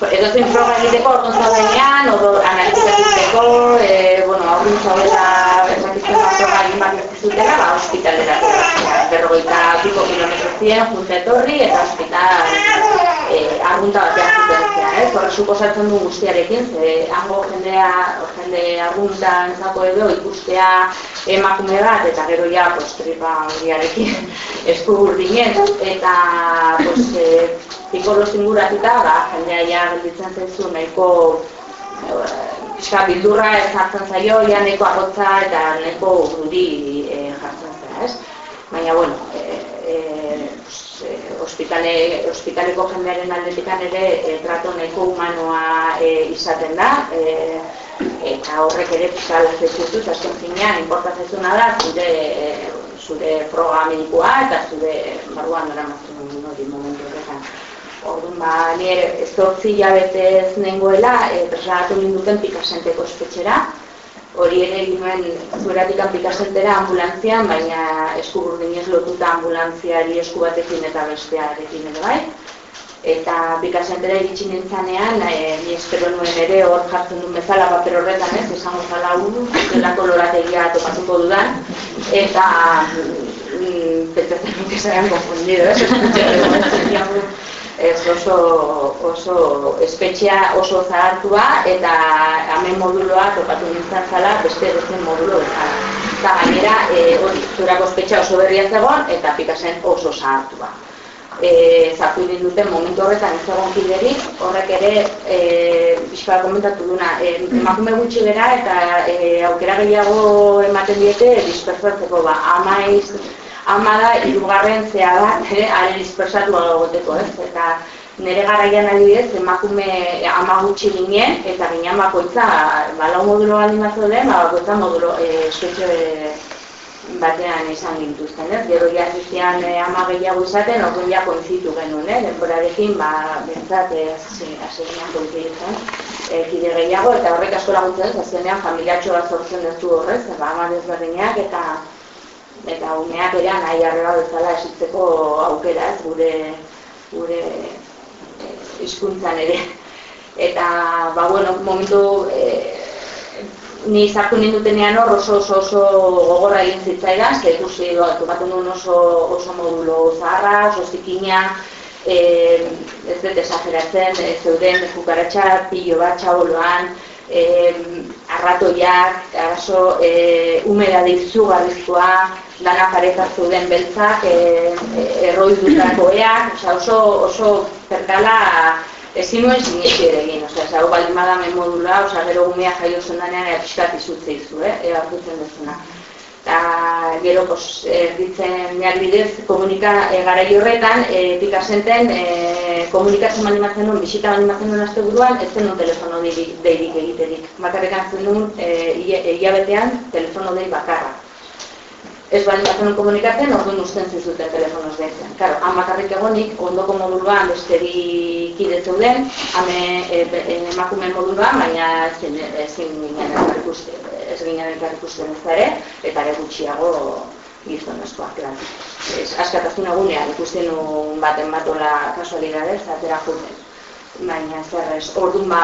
edo zein froga egiteko orduan zaudenean, odo analizatzeko, e, bueno, aurrin zaudela esakitzen bat froga egin bat ez zutela, ba, hospitalera. Berrogeita piko kilometro ziren, junta etorri, eta hospital e, argunta batean zuten zean, ez? Horre suposatzen du guztiarekin, ze hango jendea, jende argunta entzako edo ikustea emakume bat, eta gero ja, pues, tripa horiarekin esku burdinen, eta, pues, e, pikolo zinguratuta, ba, jendea ja gelditzen zaizu nahiko Eska bildurra ez hartzen zaio, ja neko arrotza eta neko guri e, jartzen zera, ez? Baina, bueno, e, e, ospitale, ospitaleko jendearen aldetikan ere e, trato nahiko humanoa e, izaten da, e, eta horrek ere pizala zezutu, eta azken finean, importatzezuna da, zure, zure froga medikoa eta zure barruan dara mazun hori momentu. Orduan, ba, nire ez dortzi jabetez nengoela, e, presagatu ninduten pikasenteko espetxera, hori ere egin nuen zueratik aplikazentera ambulantzian, baina esku burdinez lotuta ambulantziari esku batekin eta bestearekin ere bai. Eta pikazentera iritsi nintzanean, e, ni espero nuen ere hor jartzen duen bezala paper horretan ez, esango zala unu, zelako lorategia topatuko dudan, eta mm, pentsatzen dut esan konfundido, ez? ez oso, oso espetxea oso zahartua eta hemen moduloa topatu nintzen zala beste beste modulo bezala. Eta gainera, e, hori, zurako espetxea oso berria zegoen eta pikasen oso zahartua. E, zartu duten momentu horretan ez egon kiderik, horrek ere e, bizkoa komentatu duna, e, emakume gutxi bera eta e, aukera gehiago ematen diete dispersatzeko ba, amaiz, ama da hirugarren zea bat, eh, are dispersatu goteko, ez? Eta nire garaian adibidez, emakume ama gutxi ginen, eta ginen bakoitza, ba, lau modulo baldin bat zeuden, ba, bakoitza modulo e, batean izan gintuzten, ez? Gero ja zizian e, ama gehiago izaten, orduan ja koinzitu genuen, eh? Denporarekin, ba, bentsat, e, aseginan koinzitzen, e, kide gehiago, eta horrek asko laguntzen, azkenean familiatxo bat sortzen ez du horrez, ba, ama desberdinak, eta eta umeak ere nahi arreba bezala esitzeko aukera, ez, gure gure eh, hizkuntzan ere. Eta, ba, bueno, momentu e, ni zartu nindutenean hor oso oso oso gogorra egin zitzaidan, ze ikusi ba, topatu nuen oso, oso modulo zaharra, oso zikina, e, ez dut esageratzen, e, zeuden kukaratxa pilo bat txaboloan, e, arratoiak, arazo, e, humeda dizugarrizkoa, dana pareta zuden beltzak, e, e, erroi dutakoeak, oza, oso, oso perkala ezin nuen sinetxe ere egin, oza, hau baldin badamen modula, oza, gero gumea jaio zendanean erpiskat izutze izu, eh, ega hartutzen duzuna. Eta gero, pos, erditzen behar bidez, komunika, e, gara horretan, e, pikasenten, e, komunikatzen mani mazen duen, bisita mani mazen duen azte buruan, ez zen telefono deirik egiterik. Bakarrik antzen duen, e, iabetean, telefono dei bakarra ez bali batzen komunikatzen, orduan usten zizuten telefonoz deitzen. Claro, han bakarrik egonik, ondoko moduluan besteri kide zeuden, hame e, e, emakume moduluan, baina ezin ginen elkar ikusten ez ere, eta ere gutxiago gizonezkoak lan. Ez, askatasun egunean ikusten nuen baten batola kasualidadez, atera juten. Baina zer ez, orduan ba,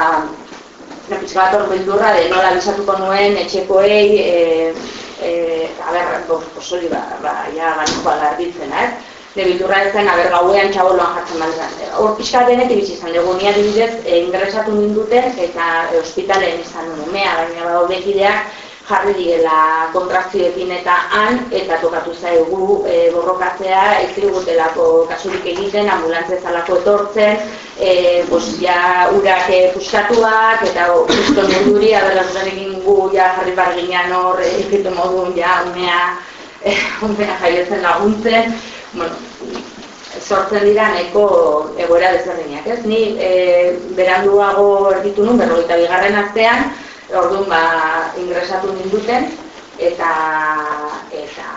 pizka bat hor beldurra de nola bizatuko nuen etxekoei, e, e, aber, bos, hori ba, ba, ja, ganikoa garbitzen, eh? De bildurra ez zen, aber, gauean txaboloan jartzen bat Hor pixka denetik bizi izan dugu, ni adibidez, e, ingresatu ninduten eta e, ospitalen izan nuen umea, baina badaudekideak, jarri diela kontrakzioekin eta han, eta tokatu zaigu e, borrokatzea, ez digutelako kasurik egiten, ambulantzia zalako etortzen, e, bos, ja, urak e, puskatuak, eta justo munduri, aberratutan egin gu, ja, jarri barginean hor, e, modun, ja, umea, e, umea jaiotzen laguntzen, bueno, sortzen dira nahiko egoera desberdinak, ez? Ni e, beranduago erditu nun, berrogeita bigarren aztean, Orduan ba ingresatu ninduten eta eta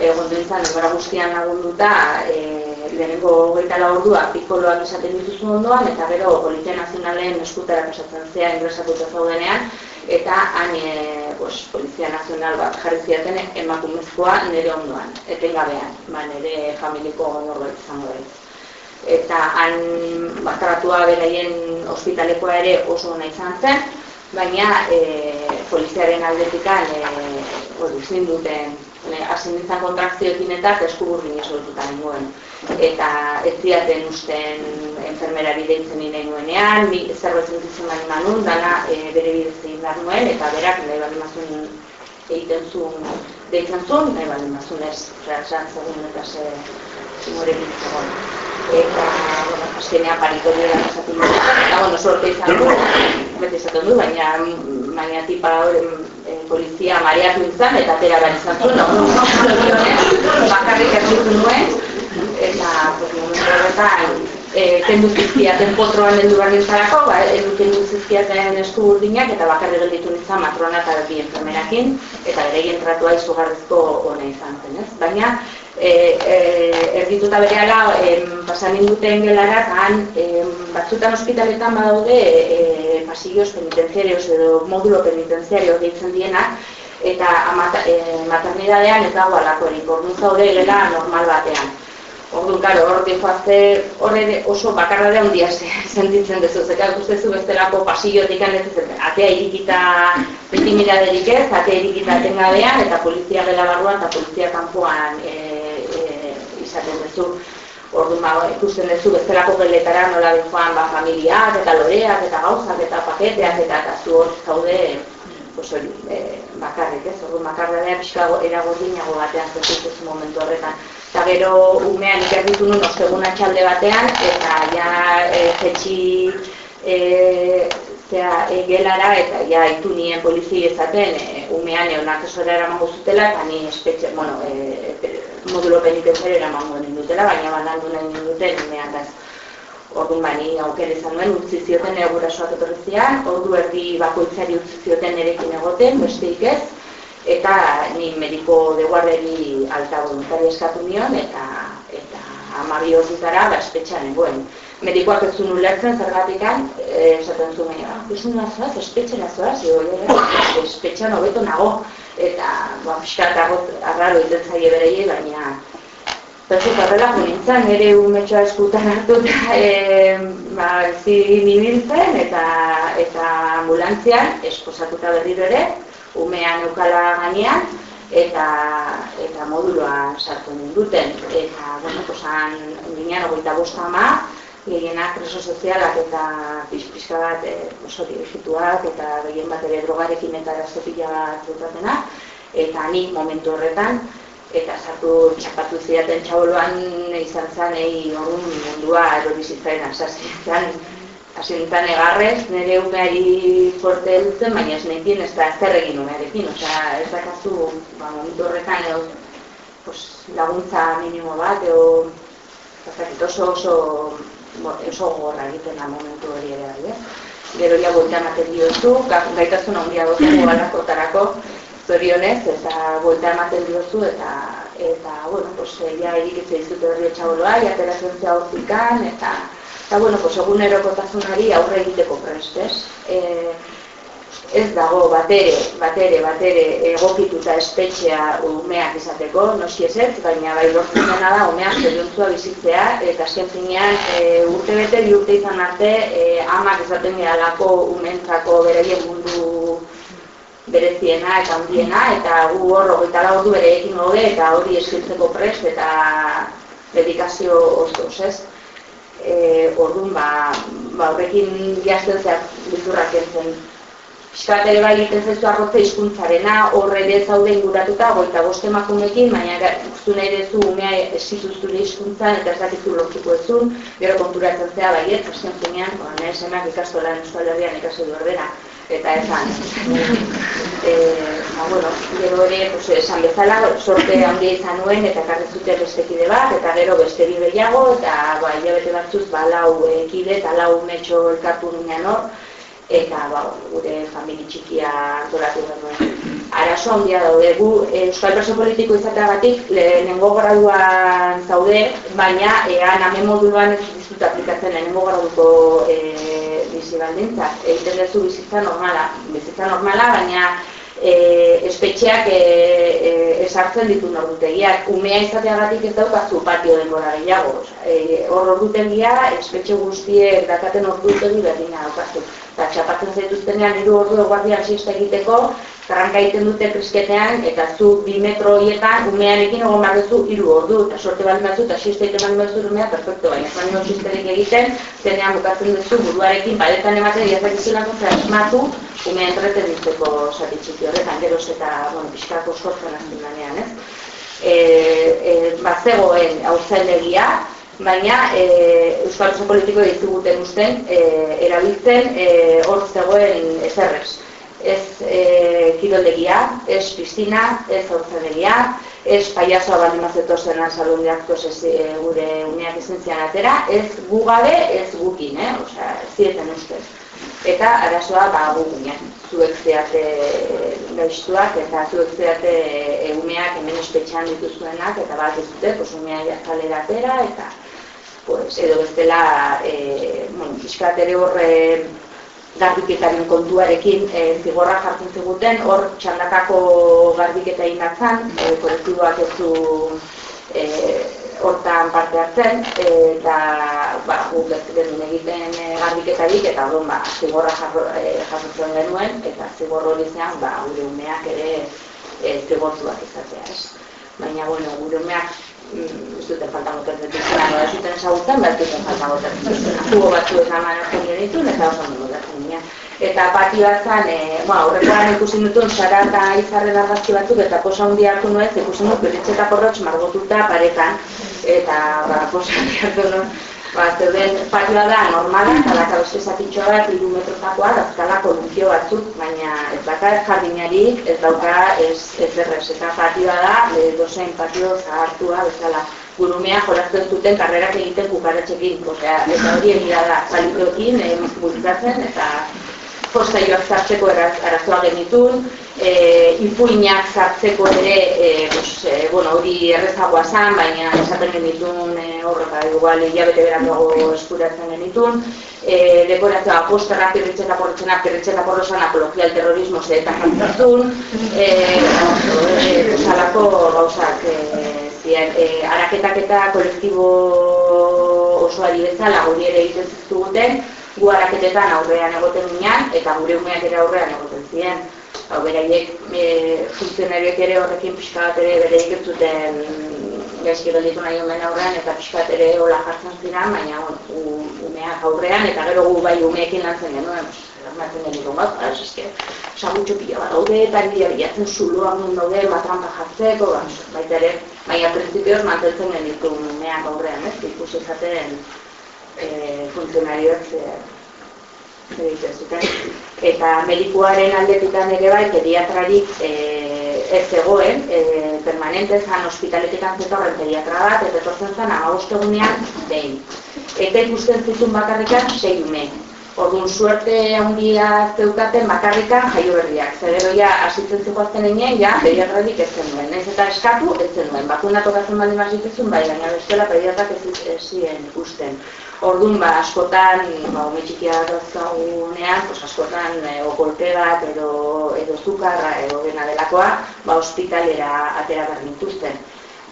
egon izan egora guztian lagunduta eh lehenengo 24 ordua pikoloak esaten dituzu ondoan eta gero Polizia Nazionalen eskutara pasatzen zea ingresatuta zaudenean eta han e, pues, Polizia Nazional bat jarri ziaten emakumezkoa nire ondoan, etengabean, ba, nire familiko norbait izango da. Eta han bakaratua beraien ospitalekoa ere oso ona izan zen, baina e, poliziaren aldetikan e, hori zin duten hasi nintzen kontrakzioekin eta eskuburri nisoltuta ninguen. Eta ez ziaten usten enfermerari deitzen nire nuenean, mi zerbait zintzen bani manun, dana e, bere bidezein behar nuen, eta berak nahi bali mazun egiten zuen, deitzen zuen, nahi bali mazun ez, zera, eta ze zimore bitzegoen. Eta, bueno, azkenean pariko pasatu nuen, eta, bueno, sorte izan du, beti esaten du, baina baina tipa e, polizia mareatu izan eta atera behar izan zuen, no? bakarrik erditu nuen, eta pues, momentu horretan e, kendu zizkiaten potroan heldu behar gintzarako, ba, heldu kendu zizkiaten esku urdinak, eta bakarrik gelditu nintzen matrona eta bi enfermerakin, eta bere tratua izugarrizko hona izan zen, ez? Baina, e, e, erdituta bere ala, pasamin duten gelara, han, e, batzutan ospitaletan badaude e, pasillos penitenciarios edo modulo penitenciario deitzen dienak, eta amata, e, maternidadean ez dago alakorik, orduan zaude gela normal batean. Orduan, karo, hor dihoazte, horre oso bakarra da handia sentitzen duzu, zekar guztezu bestelako pasillo dikan ez atea irikita beti ez, atea irikita tengabean, eta polizia gela barruan, eta polizia kanpoan e, izaten duzu. Ordu ma, ikusten duzu bezalako geletara nola joan ba, familiak eta loreak eta gauzak eta paketeak eta eta zu hor zaude pues hori, e, bakarrik, ez? Ordu makarra da pixka eragordinago batean zentuz momentu horretan. Eta gero umean ikerditu nun osteguna txalde batean eta ja e, jetxi e, zera, e, gelara eta ja itu nien polizi ezaten e, umean eonak esora eramango zutela eta ni espetxe, bueno, e, modulo penitenziario eramango dutela, baina banandu nahi ninduten umean ez. Orduan bani aukera izan duen, utzi zioten egurasoak etorrizian, ordu erdi bakoitzari utzi zioten erekin egoten, besteik ez, eta ni mediko de guarderi alta voluntari eskatu nion, eta, eta amabi ordutara, ba, espetxan egoen. Medikoak ez zuen ulertzen zergatikan, eh, esaten zuen, ah, nuen zoaz, espetxan azoaz, espetxan hobeto nago, eta ba, pixkat arraro iten zaie bereie, baina Zertu horrela nintzen, nire umetxoa eskutan hartu eta e, ba, ibiltzen eta, eta ambulantzian esposatuta berriro ere, umean eukala gainean, eta, eta moduloa sartu ninduten. Eta, bueno, posan, ginean ogeita bosta ama, gehienak preso sozialak eta pizpizka bat e, oso dirigituak eta gehien bat ere drogarekin eta erazopila bat zutatena eta ni momentu horretan eta sartu txapatu ziaten txaboloan izan zen egi orun mundua erorizitzaren asazietan hasi nintzen egarrez, nire umeari forte dutzen, baina ez nintien ez da zer umearekin, osea ez dakazu ba, momentu horretan edo, pues, laguntza minimo bat edo oso oso oso gorra egiten da momentu hori ere bai, eh? Gero ja buelta ematen diozu, gaitasun handia gozago balakotarako zorionez, eta buelta ematen diozu, eta, eta bueno, pues, ja irikitzen dizute hori etxaboloa, ja teratzen zea hortikan, eta, eta bueno, pues, egun erokotasunari aurre egiteko prestez. E, ez dago batere, batere, batere egokituta espetxea umeak izateko, noski ez ez, baina bai lortzen dena da umeak zeriontzua bizitzea, eta azken finean e, urte bete, bi urte izan arte, e, amak izaten gehalako umentzako beraien mundu bereziena eta handiena, eta gu hor hogeita da ordu bereekin gaude, eta hori eskiltzeko prest, eta dedikazio osoz, ez? E, orduan, ba, ba, horrekin jazten zehar bizurrak entzen Piskat ere bai egiten zezu arrotze hizkuntzarena horre ere zaude inguratuta, goita boste emakumekin, baina guztu nahi dezu umea esituztune hizkuntzan eta ez dakizu lortuko ezun, gero konturatzen zea bai ez, azken zinean, ba, nahi esenak ikastu lan Euskal Herrian ikastu du ordena, eta ezan. e, ba, bueno, gero ere, pues, esan bezala, sorte handia izan nuen, eta karri zute bestekide bat, eta gero beste bi behiago, eta ba, hilabete batzuz, ba, lau ekide eta lau metxo elkartu nian hor, eta ba, gure famili txikia antolatu genuen. Arazo handia daude, gu Euskal Preso Politiko izateagatik lehenengo graduan zaude, baina ean ame moduluan ez dizut aplikatzen lehenengo graduko e, bizi baldintza. Egiten duzu bizitza normala, bizitza normala, baina e, espetxeak e, e, esartzen ditu nordutegiak. Umea izateagatik ez daukazu patio denbora gehiago. E, hor ordutegia, espetxe guztiek dakaten ordutegi berdina daukazu eta txapatzen zaituztenean hiru ordu eguardian siesta egiteko, karranka egiten dute prisketean, eta zu bi metro horietan umearekin egon behar duzu hiru ordu, eta sorte bali batzu, eta siesta egiten bali batzu umea, perfecto, baina ez baino sisterik egiten, zenean bukatzen duzu buruarekin, badetan ematen, jazak izilako zehazmatu, umea entreten ditzeko zati txiki horretan, geroz eta, bueno, pixkako sortzen azten danean, ez? E, e, bazegoen hau egia, baina e, Euskal Oso Politiko dituguten usten e, erabiltzen e, hor zegoen ezerrez. Ez e, kiroldegia, ez piztina, ez hortzadegia, ez paiazoa bali mazeto zenan salon de aktos ez e, gure uneak izentzian atera, ez gugabe, ez gukin, eh? Osea, ez zieten ustez. Eta arazoa ba gugunean, zuek zeate gaiztuak eta zuek zeate egumeak hemen espetxean dituzuenak eta bat ez dute, pues umea jazalera atera eta pues, edo bestela, e, bueno, fiskat ere horre garbiketaren kontuarekin e, zigorra jartzen ziguten, hor txandakako garbiketa inatzen, e, kolektiboak ez du e, hortan parte hartzen, e, eta ba, guk ez egiten e, garbiketarik, eta hori ba, zigorra jartzen genuen, eta zigorro hori zean, ba, gure umeak ere e, zigortuak izatea, ez. Baina, bueno, gure umeak ez duten falta botatzen dutena, nola zuten esagutzen, behar duten falta botatzen dutena. Zugo batzu ez aman hartzen genituen, eta oso ondo botatzen ginen. Eta pati bat zan, e, bueno, aurrekoan ikusi nutuen, sara eta izarren argazki batzuk, eta posa hundi hartu nuez, ikusi nut, beritxe porrotx margotuta paretan, eta ba, posa hundi hartu nuen, ba, zeuden patioa da normala, eta da beste zatitxo bat, iru metrotakoa, dazkala kolumpio batzuk, baina ez daka ez jardinarik, ez dauka ez, ez errez, eta patioa da, e, dozein patio zahartua, bezala, gurumea jorazten zuten karrerak egiten kukaratxekin, osea, eta hori egia da, salitoekin, e, bultatzen, eta postaioak zartzeko arazoa genitun, e, ipuinak zartzeko ere, e, bus, e, bueno, hori errezagoa zan, baina esaten genitun e, horreka, igual, hilabete beranduago eskuratzen genitun, e, dekorazioa posterra pirritxeta porretxena, pirritxeta porrosan apologia al terrorismo ze eta jantzartun, e, e, salako gauzak e, ziren, e, araketak eta kolektibo osoari bezala, hori ere egiten ziztuguten, gu haraketetan aurrean egoten ginen, eta gure umeak ere aurrean egoten ziren. Hau, beraiek, e, funtzionariek ere horrekin pixka bat ere bere ikertzuten gaizki gelditu nahi omen aurrean, eta pixka bat ere hola jartzen ziren, baina bon, umeak aurrean, eta gero gu bai umeekin lan zen genuen, Maten den egon bat, ez ezke, sagutxo pila bat daude, eta nire bilatzen zuloan nun daude, matrampa jartzeko, baita ere, baina prinsipioz manteltzen genitu umeak aurrean, ez, ikusi zaten e, funtzionarioak egiten zuten. Eta medikuaren aldetikan ere bai, pediatrarik e, ez zegoen, e, permanente zan ospitaletikan zetorren pediatra bat, eta etortzen zan amagostegunean behin. Eta ikusten zitun bakarrikan sei ume. Orduan suerte handia zeukaten bakarrikan jaio berriak. Zer ja asitzen zukoazten egin, ja, pediatrarik ez zenuen. Ez eta eskatu ez zenuen. Bakuna tokatzen baldin bai, baina bestela pediatrak ez ziren ikusten. Orduan, ba, askotan, ba, ume txikia dazkagunean, pues, askotan, e, o golpe bat, edo, edo zukarra, edo dena delakoa, ba, ospitalera atera behar dituzten.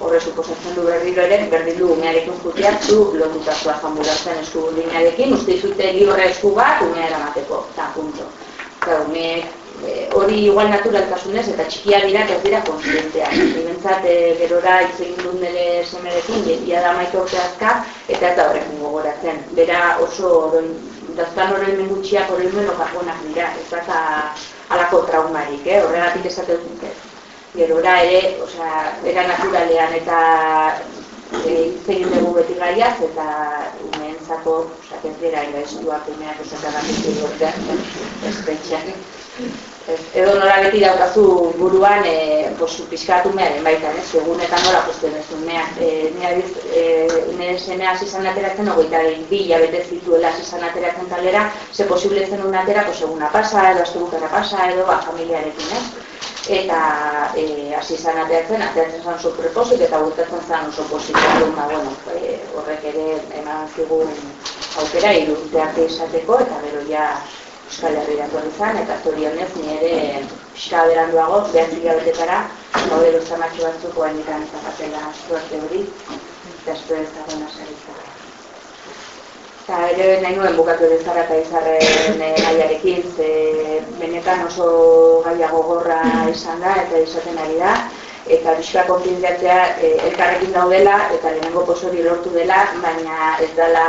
Horre, suposatzen du berriro ere, berdin du umearekin jutiatzu, lotutazua ambulatzen esku linearekin, uste izute libre esku bat, umea eramateko, eta punto. Eta umeek hori igual naturaltasunez eta txikia dira ez dira konsienteak. Ibentzat e, eh, gerora hitz egin dut nire semerekin, ia da maite azka, eta ez da horrekin gogoratzen. Bera oso daztan horren mengutxiak horren meno japonak dira, ez da alako traumarik, eh? horregatik esate dut. Gerora ere, osea, bera naturalean eta eh, hitz egin dugu beti gaiaz, eta umeen osea, ez dira, ega estuak umeak esatagatik ez edo nola daukazu buruan e, pos, pixkatu mearen baita, ez? Egunetan nola posten ez umea. E, nire semea hasi zan ateratzen, ogeita bi bete zituela hasi zan ateratzen talera, ze posible zen un atera, pos, eguna pasa, edo astugutara pasa, edo ba, familiarekin, ez? Eta e, hasi zan ateratzen, ateratzen zan oso preposit, eta gurtatzen zan oso positiatu, ba, bueno, e, horrek ere eman zigun aukera, irurte arte izateko, eta bero ja Euskal Herriera izan, eta zorionez nire pixka beranduago, behar zila betetara, gaude luzamatxo batzuk oain ikan zapatela zuarte hori, eta ez ez dago nasaritza. Eta ere nahi nuen bukatu dezara eta izarren gaiarekin, ze benetan oso gaiago gorra izan da eta izaten ari da, eta bizka konfientziatzea e, elkarrekin daudela eta lehenengo posori lortu dela, baina ez dela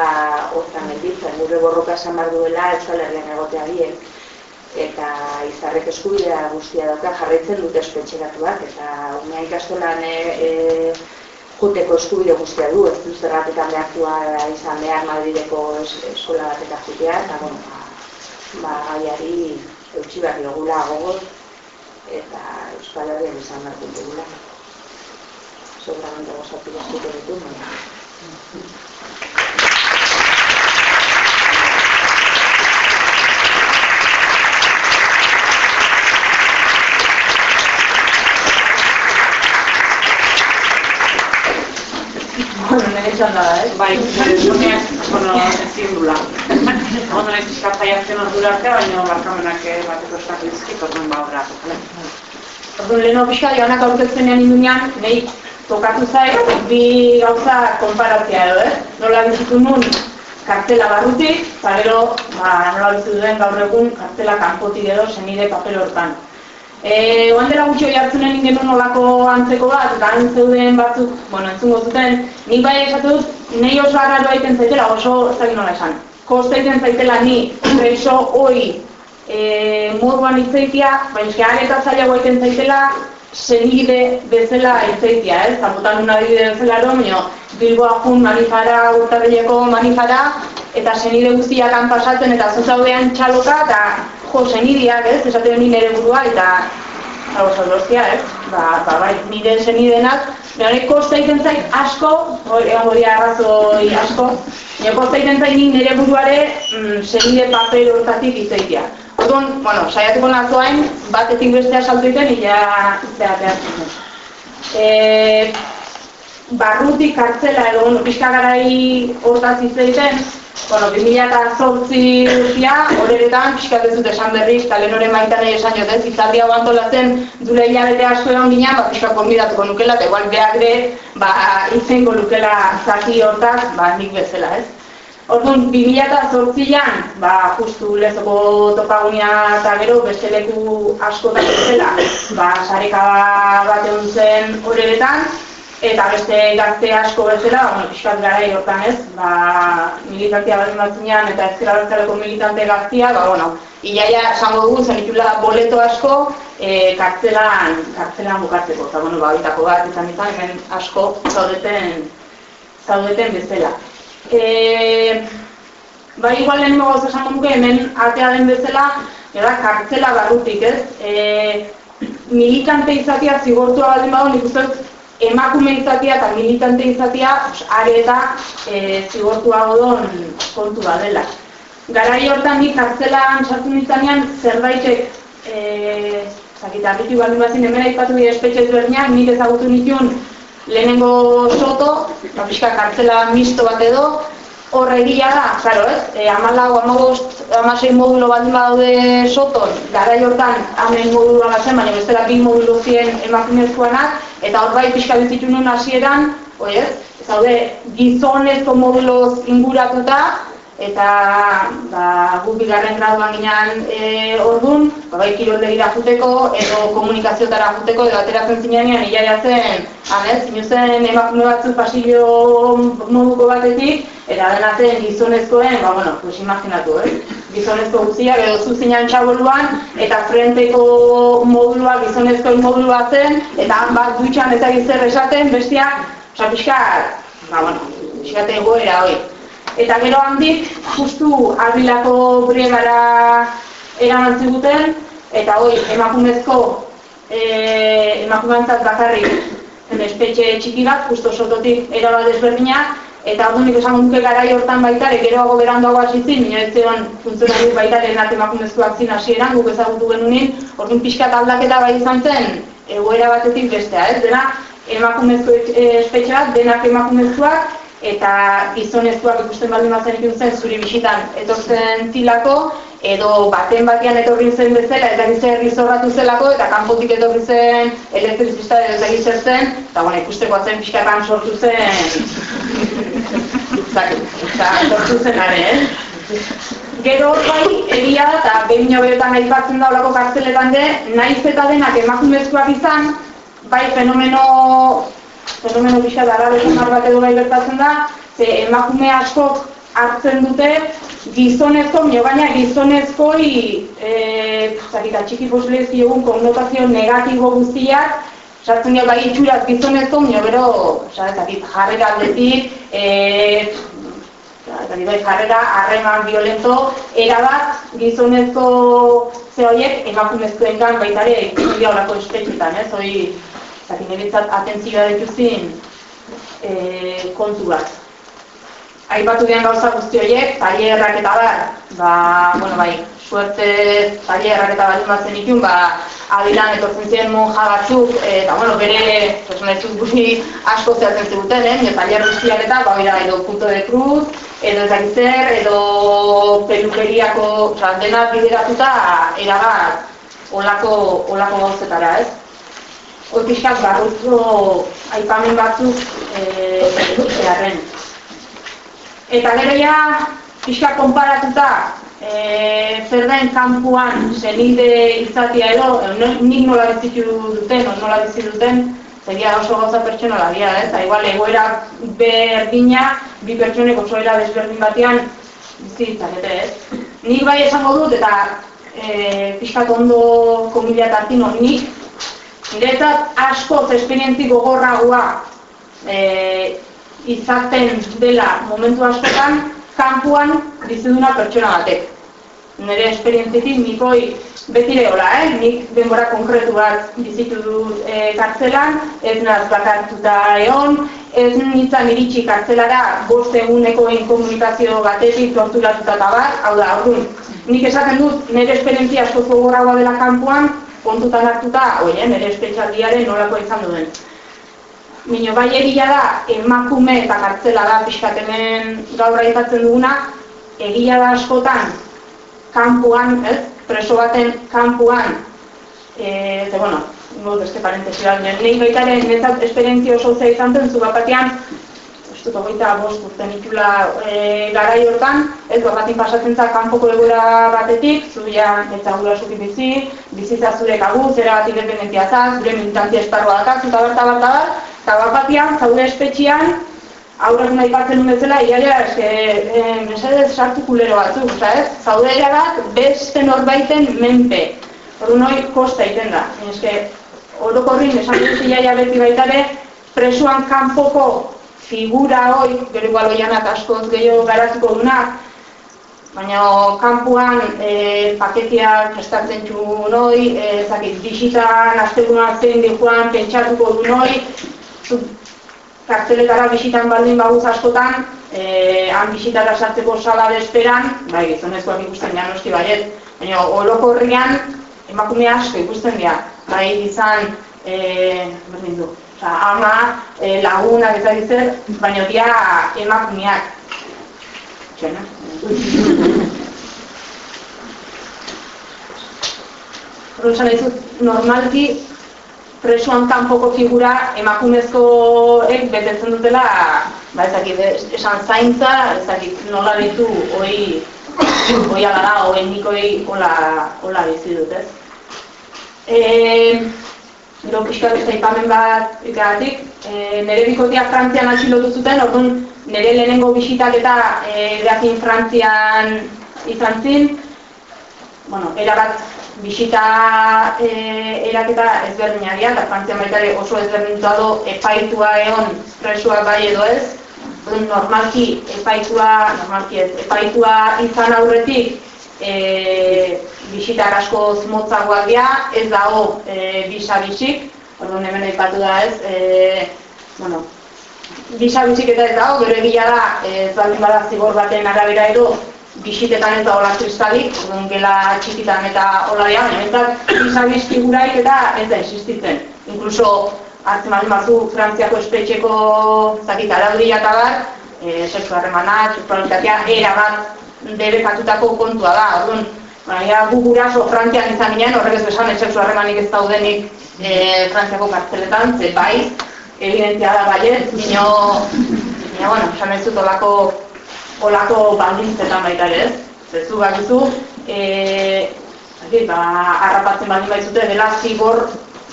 hortan gelditzen, gure borroka esan behar duela Euskal Herrian egotea bien. Eta izarrek eskubidea guztia dauka jarraitzen dute espetxeratuak, eta unea ikastolan e, e, juteko eskubide guztia du, ez duz erratetan behartua izan behar Madrideko eskola bat eta jutea, eta bueno, ba, ba gaiari eutxi behar dugula gogoz, eta Euskal Herrian izan behar dugula. Seguramente gozatu guztiko da, eh? Bai, nire bueno, ezin dula. Bueno, nire pixka zaiatzen ordura arte, baina barkamenak bateko eskakizkik, orduan ba obra. Orduan, leheno pixka, joanak aurketzen egin indunean, nahi tokatu zait, bi gauza konparatzea edo, eh? Nola bizitu nun, kartela barrutik, eta gero, ba, nola bizitu duen gaur egun, kartela kanpotik edo, zenide papel hortan. Eh, oan dela gutxo jartzunen ingen nolako antzeko bat, eta zeuden batzuk, bueno, entzungo zuten, nik bai esatu dut, nahi oso arraro aiten zaitela, oso ez da nola esan. Kosta aiten zaitela ni, preso hoi e, moduan itzaitia, baina areta zailago aiten zaitela, zenide bezala itzaitia, ez? Zapotan una adibide bezala ero, baina Bilboa jun manifara, urtarrileko manifara, eta zenide guztiak han pasatzen, eta zuzaudean txaloka, eta jo, zenideak, ez, esate honi nire burua, eta hau zaudoztia, ez, ba, ba, bai, nire zenidenak, behar kosta egiten zait asko, hori hori arrazoi asko, nire kosta egiten zait nire buruare mm, zenide paper hortatik izaitia. Orduan, bueno, saiatuko nazoain, batetik bestea saltu egiten, ia zera behartzen. E, barrutik kartzela edo, pixka garai hortaz izaitzen, Bueno, 2008 urtia, horretan, pixkat ez esan berriz, eta lehen horren baita nahi esan jotez, izaldi hau antolatzen dure hilabete asko egon ginen, ba, pixkat konbidatuko nukela, eta igual behar de, ba, izenko nukela zaki hortaz, ba, nik bezala, ez? Orduan, 2008an, ba, justu lezoko topagunia eta gero, beste leku asko da bezala, ba, sareka bat egon zen horretan, eta beste gazte asko bezala, bueno, pixkat gara hortan ez, ba, militantia bat batzinean eta ezkera bertzaleko militante gaztia, ba, bueno, iaia esango dugu zen itula boleto asko e, kartzelan, kartzelan bukatzeko, eta bueno, ba, bat izan izan, hemen asko zaudeten, zaudeten bezala. E, ba, igual lehen mogoz esango dugu hemen atea den bezala, eta kartzela barrutik ez, e, militante izatea zigortua baldin badu, nik uste emakume izatea eta militante izatea are eta e, zigortuago don kontu badela. Garai hortan nik kartzelan sartu nintzanean zerbaitek e, zakita, argitu baldin bazin hemen aipatu bide espetxe ezberdinak, nik ezagutu nituen lehenengo soto, eta pixka kartzela misto bat edo, Horre egia da, claro, ez? E, amalau, amagost, amasei modulo baldin badaude soton, gara jortan amen moduloa bazen, baina bestela bi modulo zien emakumezkoanak, eta hor bai pixka bizitu nuen hasieran, oi ez? Haude, gizonezko moduloz inguratuta, eta ba, gu bigarren graduan ginean e, orduan, ba, bai kiroldegira juteko, edo komunikaziotara juteko, edo ateratzen zinean, iaia zen, anez, zinuzen emakume batzu pasillo moduko batetik, eta dena gizonezkoen, ba, bueno, pues imaginatu, eh? gizonezko guztiak edo zuzinean txaboluan, eta frenteko modulua, gizonezkoen modulua zen, eta han bat dutxan ez zer esaten, bestiak, oza, pixka, ba, bueno, pixka egoera hori. Eta gero handik, justu albilako briegara eraman ziguten, eta hoi, emakumezko, e, emakumeantzat bakarrik, espetxe txiki bat, justo sototik eraba desberdina, eta hori nik esan duke gara hortan baitare, gero hago berandoago hasitzin, nire ez zeon funtzionari baitare enak emakumezkoak zin hasieran, guk ezagutu genunin, orduan pixka aldaketa bai izan zen, egoera batetik bestea, ez? Dena, emakumezko espetxe bat, denak emakumezkoak, eta gizonezkoak ikusten baldin bazen ikun zen zuri bisitan etortzen zilako, edo baten batean etorri zen bezala, eta gizera herri zelako, eta kanpotik etorri zen elektrizista edo eta gizera zen, eta bueno, ikusteko zen pixkatan sortu zen, eta sortu zen are, eh? Gero bai, egia eta behin hobeetan aipatzen da olako kartzeletan de, naiz eta denak emakumezkoak izan, bai fenomeno fenomeno pixka da arabe bat edo bai bertatzen da, ze emakume askok hartzen dute gizonezko, mio baina gizonezkoi e, zakita, txiki posilezi egun konnotazio negatibo guztiak, sartzen dira bai itxuraz gizonezko, mio bero, zakit, jarrera aldetik, e, bai, jarrera harreman violento, erabat gizonezko ze horiek emakumezkoen gan baitare ikusten dira horako espetxetan, ez, hori Zakin egitzat atentzioa dituzin e, kontu bat. Aipatu dian gauza guzti horiek, tailerrak eta bar, ba, bueno, bai, suerte tailerrak eta bat zen ikun, ba, adilan etortzen ziren monja batzuk, eta, bueno, bere, persona ez guri asko zehatzen ziguten, eh? tailer guztiak eta, ba, bera, edo punto de cruz, edo ezagitzer, edo pelukeriako, oza, dena bideratuta, erabat, olako, olako gauzetara, ez? Hori pixkat barruzko aipamen batzuk zeharren. E, Eta gero ja, pixka konparatuta, e, zer den kanpuan zenide izatea edo, nik nola bizitu duten, o nola bizitu duten, zegia oso gauza pertsona dira, ez? Igual, egoera berdina, bi pertsonek oso era desberdin batean, bizitzak, ez? Nik bai esango dut, eta e, pixkat ondo komila tartin nik, Niretzat asko esperientzi gogorragoa e, izaten dela momentu askotan, kanpuan biziduna pertsona batek. Nire esperientzitik nikoi betire hola, eh? nik denbora konkretu bat bizitu dut e, kartzelan, ez naz bakartuta egon, ez nintzen iritsi kartzelara bost eguneko komunikazio batetik torturatuta bat, hau da, orduan. Nik esaten dut, nire esperientzia asko gogorragoa dela kanpuan, kontutan hartuta, oie, nire espetxaldiaren nolako izan duen. Mino, bai egia da, emakume eta kartzela da, pixkat hemen gaur aipatzen duguna, egia da askotan, kanpuan, ez, preso baten kanpuan, e, ze, bueno, no, beste parentesi bat, nahi baitaren, netzat esperientzia oso zea izan zen, zu batean, dut hogeita bost urten itula e, garai hortan, ez batin pasatzen za kanpoko egoera batetik, zuia ez gula suki bizi, bizitza zure kagu, zera bat independentia za, zure militantzia esparroa dakar, zuta bat, bat, bat, eta bat batian, zaude espetxian, aurrak nahi batzen duen bezala, iaia, eske, e, mesedez sartu kulero batzuk, oza ez? Zaude bat, beste norbaiten menpe. Hor noi kosta iten da. Eske, orokorrin, esan dut iaia beti baitare, presuan kanpoko figura hoi, gero igual oianak askoz gehiago garatuko dunak, baina kanpuan e, paketia prestatzen txun hoi, e, zakit, bisitan, aztegunan zein dihuan, pentsatuko du hoi, kartzeletara bisitan baldin baguz askotan, e, han bisitara sartzeko sala esperan, bai, gizonezkoak ikusten ja noski baiet, baina orokorrian emakume asko ikusten dira, bai, izan, e, berdin du, ama, e, lagunak eta zer, baina dia emakumeak. Txena. Horren esan dizut, normalki presoan kanpoko figura emakumezkoek betetzen dutela, ba ez esan zaintza, ez nola ditu hoi hoi ala da, hoi nikoi hola, hola bizi dut, ez? E, gero pixka beste ipamen bat ikatik, e, nire bikotea Frantzian atxilotu zuten, orduan nire lehenengo bisitak eta e, behakin Frantzian izan zin, bueno, erabat bisita e, eraketa ezberdinak dira, eta Frantzian baita oso ezberdintua do epaitua egon presua bai edo ez, Duen normalki epaitua, normalki ez, epaitua izan aurretik e, bisita asko zmotzagoak dira, ez dago e, bisa bisik, orduan hemen aipatu da ez, e, bueno, bisa bisik eta ez dago, gero egia da, ez baldin bada zigor baten arabera edo, bisitetan ez da hola kristalik, orduan gela txikitan eta hola dira, baina ez figuraik eta ez da existitzen. Inkluso, hartzen bali marzu, Frantziako espetxeko zakit, araudia eta bar, e, sexu harremana, seksualitatea, era bat debekatutako kontua da. Orduan, baina gu guraso Frantzian izan ginen, horrek ez besan, sexu harremanik ez daudenik e, Frantziako kartzeletan, ze bai, evidentzia da baiet, dino, dino, bueno, esan ez dut olako olako baldintzetan baita ere, ez? Zezu bakizu, eh, ba, harrapatzen baldin baizute dela zigor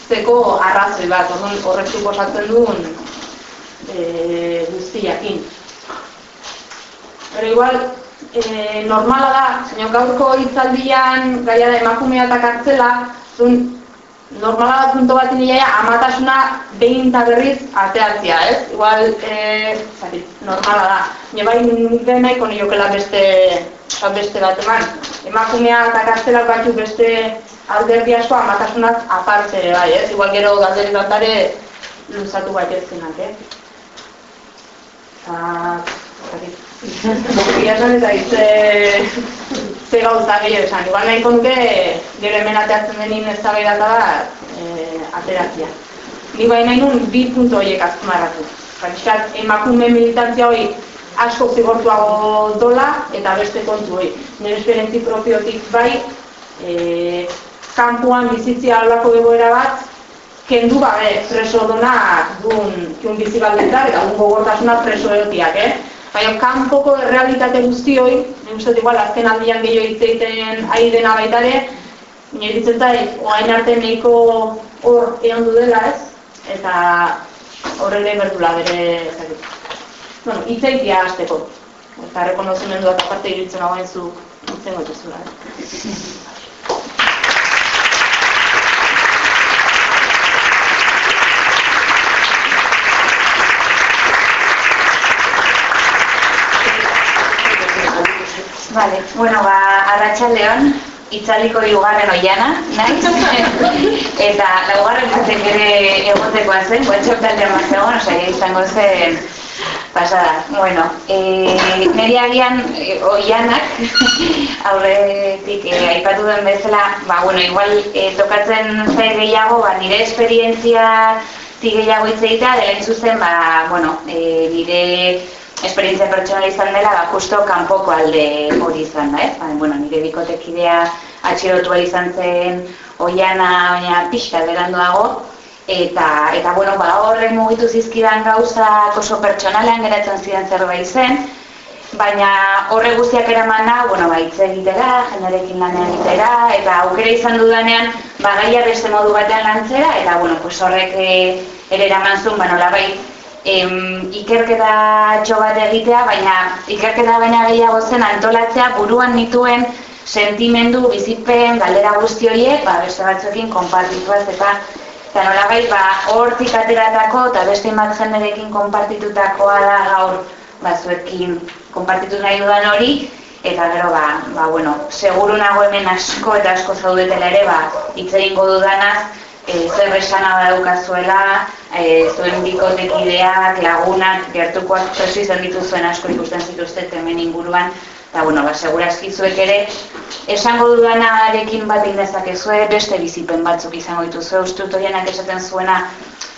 zeko arrazoi bat, horrek suposatzen duen e, guztiakin. Pero igual, e, normala da, zein gaurko hitzaldian gaia da emakumea eta kartzela, zun, normala da punto bat inilaia amatasuna behin eta berriz ateatzia, ez? Igual, e, zari, normala da. Nire bai nire nahiko niokela beste, beste bat eman. Emakumea eta kartzelak batzuk beste alderdi asko amatasunak aparte ere bai, ez? Igual gero galderi bat dare luzatu bat ezkenak, eh? Eta, esan eta izte ze gauza gehiago esan. Igual nahiko nuke gero hemen ateatzen denin ez da bat e, ateratzea. Ni bai nahi nun bi puntu horiek azkumarratu. Baina emakume militantzia hori asko zigortuago dola eta beste kontu hori. Nire esperientzi propiotik bai e, kanpuan bizitzia alako egoera bat kendu gabe preso donak duen kiun bizi baldentar eta duen gogortasuna preso egotiak, eh? Baina, kanpoko realitate guzti hori, uste igual, azken aldian gehiago hitz egiten ari dena baita ere, nire ditzen zait, oain arte nahiko hor egon du dela ez, eta horre ere berdula bere, ezagit. Bueno, hitz egitea hasteko. Eta rekonozimendu eta parte iritzen hau zu, hitzen gotezula. Eh? Vale, bueno, ba, arratsaldeon itzaliko hirugarren oiana, naiz? eta laugarren batek ere egotekoa zen, guetxok taldean bat zegoen, osea, izango zen pasada. Bueno, e, niri agian e, oianak, aurretik e, aipatu den bezala, ba, bueno, igual e, tokatzen zai gehiago, ba, nire esperientzia gehiago hitz egitea, dela zuzen, ba, bueno, e, nire esperientzia pertsonala izan dela, ba, justo kanpoko alde hori izan da, ez? Ba, bueno, nire bikotekidea atxilotua izan zen, oiana, baina pixka beranduago, eta, eta bueno, ba, horre mugitu zizkidan gauza oso pertsonalean geratzen zidan zerbait zen, baina horre guztiak eramana, bueno, ba, hitz egitera, jendarekin lan egitera, eta aukera izan dudanean, ba, gaia beste modu batean lantzera, eta, bueno, pues horrek eh, ere eraman zuen, ba, nola em, ikerketa bat egitea, baina ikerketa baina gehiago zen antolatzea buruan nituen sentimendu, bizipen, galdera guzti horiek, ba, beste batzuekin konpartituaz eta eta nolabait, ba, hortik ateratako eta beste bat jenderekin konpartitutakoa da gaur batzuekin konpartitu nahi dudan hori, eta gero, ba, ba, bueno, seguru nago hemen asko eta asko zaudetela ere, ba, hitz egingo dudanaz, e, zer esana daukazuela, e, zuen bikotekideak, lagunak, gertukoak preso izan dituzuen asko ikusten zituztet hemen inguruan, eta, bueno, ba, segurazki zuek ere, esango dudanarekin bat indezakezue, beste bizipen batzuk izango dituzue, dut esaten zuena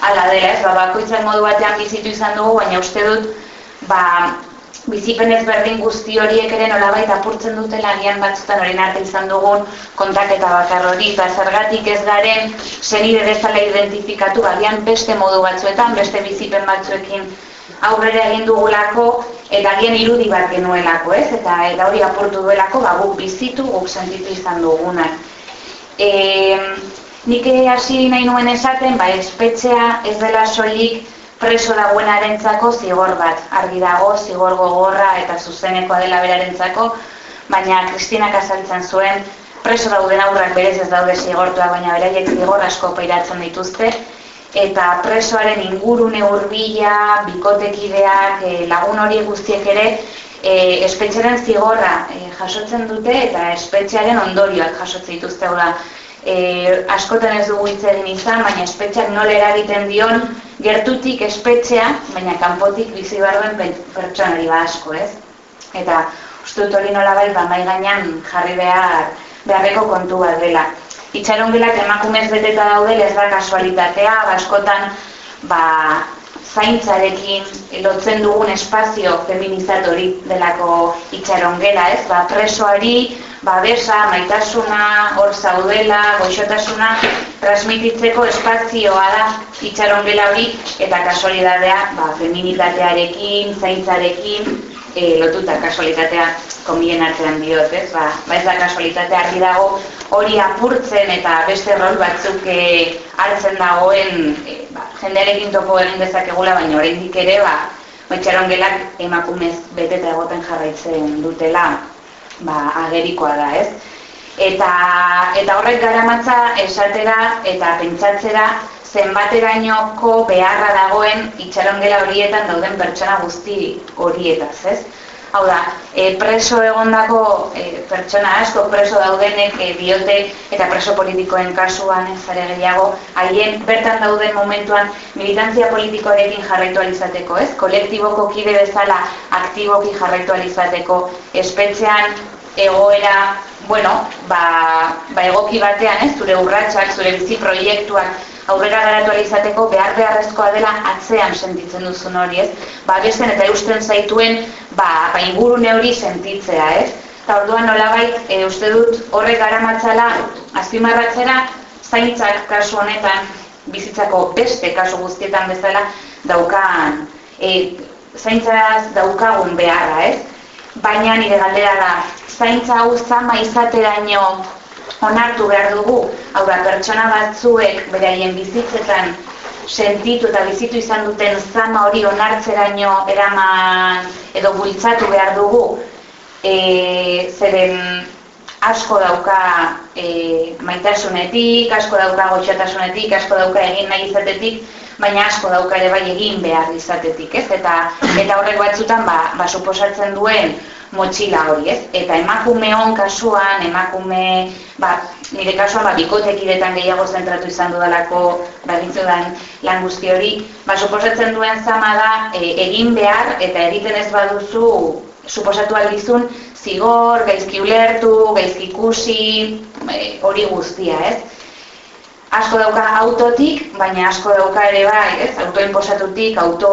ala dela, ez, ba, bakoitzak modu batean bizitu izan dugu, baina uste dut, ba, bizipen ezberdin guzti horiek ere nolabait apurtzen dutela agian batzutan orain arte izan dugun kontaketa bakar hori eta zergatik ez garen senide bezala identifikatu agian beste modu batzuetan, beste bizipen batzuekin aurrera egin dugulako eta agian irudi bat genuelako, ez? Eta eta hori apurtu duelako, ba guk bizitu, guk sentitu izan dugunak. E, nik hasi nahi nuen esaten, ba espetxea ez dela soilik preso dagoenarentzako zigor bat. Argi dago, zigor gogorra eta zuzenekoa dela berarentzako, baina Kristinak azaltzen zuen, preso dauden aurrak berez ez daude zigortua, baina beraiek zigor asko peiratzen dituzte, eta presoaren ingurune hurbila, bikotekideak, eh, lagun hori guztiek ere, e, espetxearen zigorra e, jasotzen dute eta espetxearen ondorioak jasotzen dituzte hau da e, askotan ez dugu hitz egin izan, baina espetxeak nola eragiten dion, gertutik espetxea, baina kanpotik bizi barruen pertsonari ba asko, ez? Eta uste dut hori nola bai, ba, mai gainean jarri behar, beharreko kontu bat dela. Itxaron gelak emakumez beteta daude, ez da kasualitatea, ba, askotan, ba, zaintzarekin lotzen dugun espazio feminizatori delako itxaron gela, ez? Ba, presoari, babesa, maitasuna, hor zaudela, goixotasuna, transmititzeko espazioa da itxaron gela hori, eta kasualidadea, ba, feminitatearekin, zaintzarekin, e, lotuta kasualitatea komien artean diot, ez? Ba, ba ez da kasualitatea argi dago hori apurtzen eta beste rol batzuk e, hartzen dagoen e, ba, jendearekin topo egin dezakegula, baina oraindik ere, ba, Baitxaron gelak emakumez beteta egoten jarraitzen dutela, ba, agerikoa da, ez? Eta, eta horrek garamatza esatera eta pentsatzera zenbaterainoko beharra dagoen itxarongela horietan dauden pertsona guzti horietaz, ez? Hau da, e, preso egondako e, pertsona asko preso daudenek e, diote eta preso politikoen kasuan ez zare gehiago, haien bertan dauden momentuan militantzia politikoarekin jarraitu alizateko, ez? Kolektiboko kide bezala aktiboki jarraitu alizateko, espetxean egoera, bueno, ba, ba egoki batean, ez? Zure urratsak, zure bizi proiektuak aurrera garatu izateko behar beharrezkoa dela atzean sentitzen duzun hori, ez? Ba, besten eta eusten zaituen, ba, ba ingurune hori sentitzea, ez? Eta orduan nolabait, e, uste dut horrek garamatzala azpimarratzera zaintzak kasu honetan bizitzako beste kasu guztietan bezala daukan e, zaintzaz daukagun beharra, ez? Baina nire galdera da, zaintza hau zama izateraino onartu behar dugu, hau da, pertsona batzuek beraien bizitzetan sentitu eta bizitu izan duten zama hori onartzeraino eraman edo bultzatu behar dugu, e, zeren asko dauka e, maitasunetik, asko dauka goxatasunetik, asko dauka egin nahi izatetik, baina asko dauka ere bai egin behar izatetik, ez? Eta, eta horrek batzutan, ba, ba, suposatzen duen motxila hori, ez? Eta emakume hon kasuan, emakume, ba, nire kasuan, ba, bikotekidetan gehiago zentratu izan dudalako, ba, dan lan guzti hori, ba, suposatzen duen zama da, e, egin behar, eta egiten ez baduzu, suposatu aldizun, zigor, gaizki ulertu, gaizki ikusi, e, hori guztia, ez? Asko dauka autotik, baina asko dauka ere bai, ez? Auto inposatutik, auto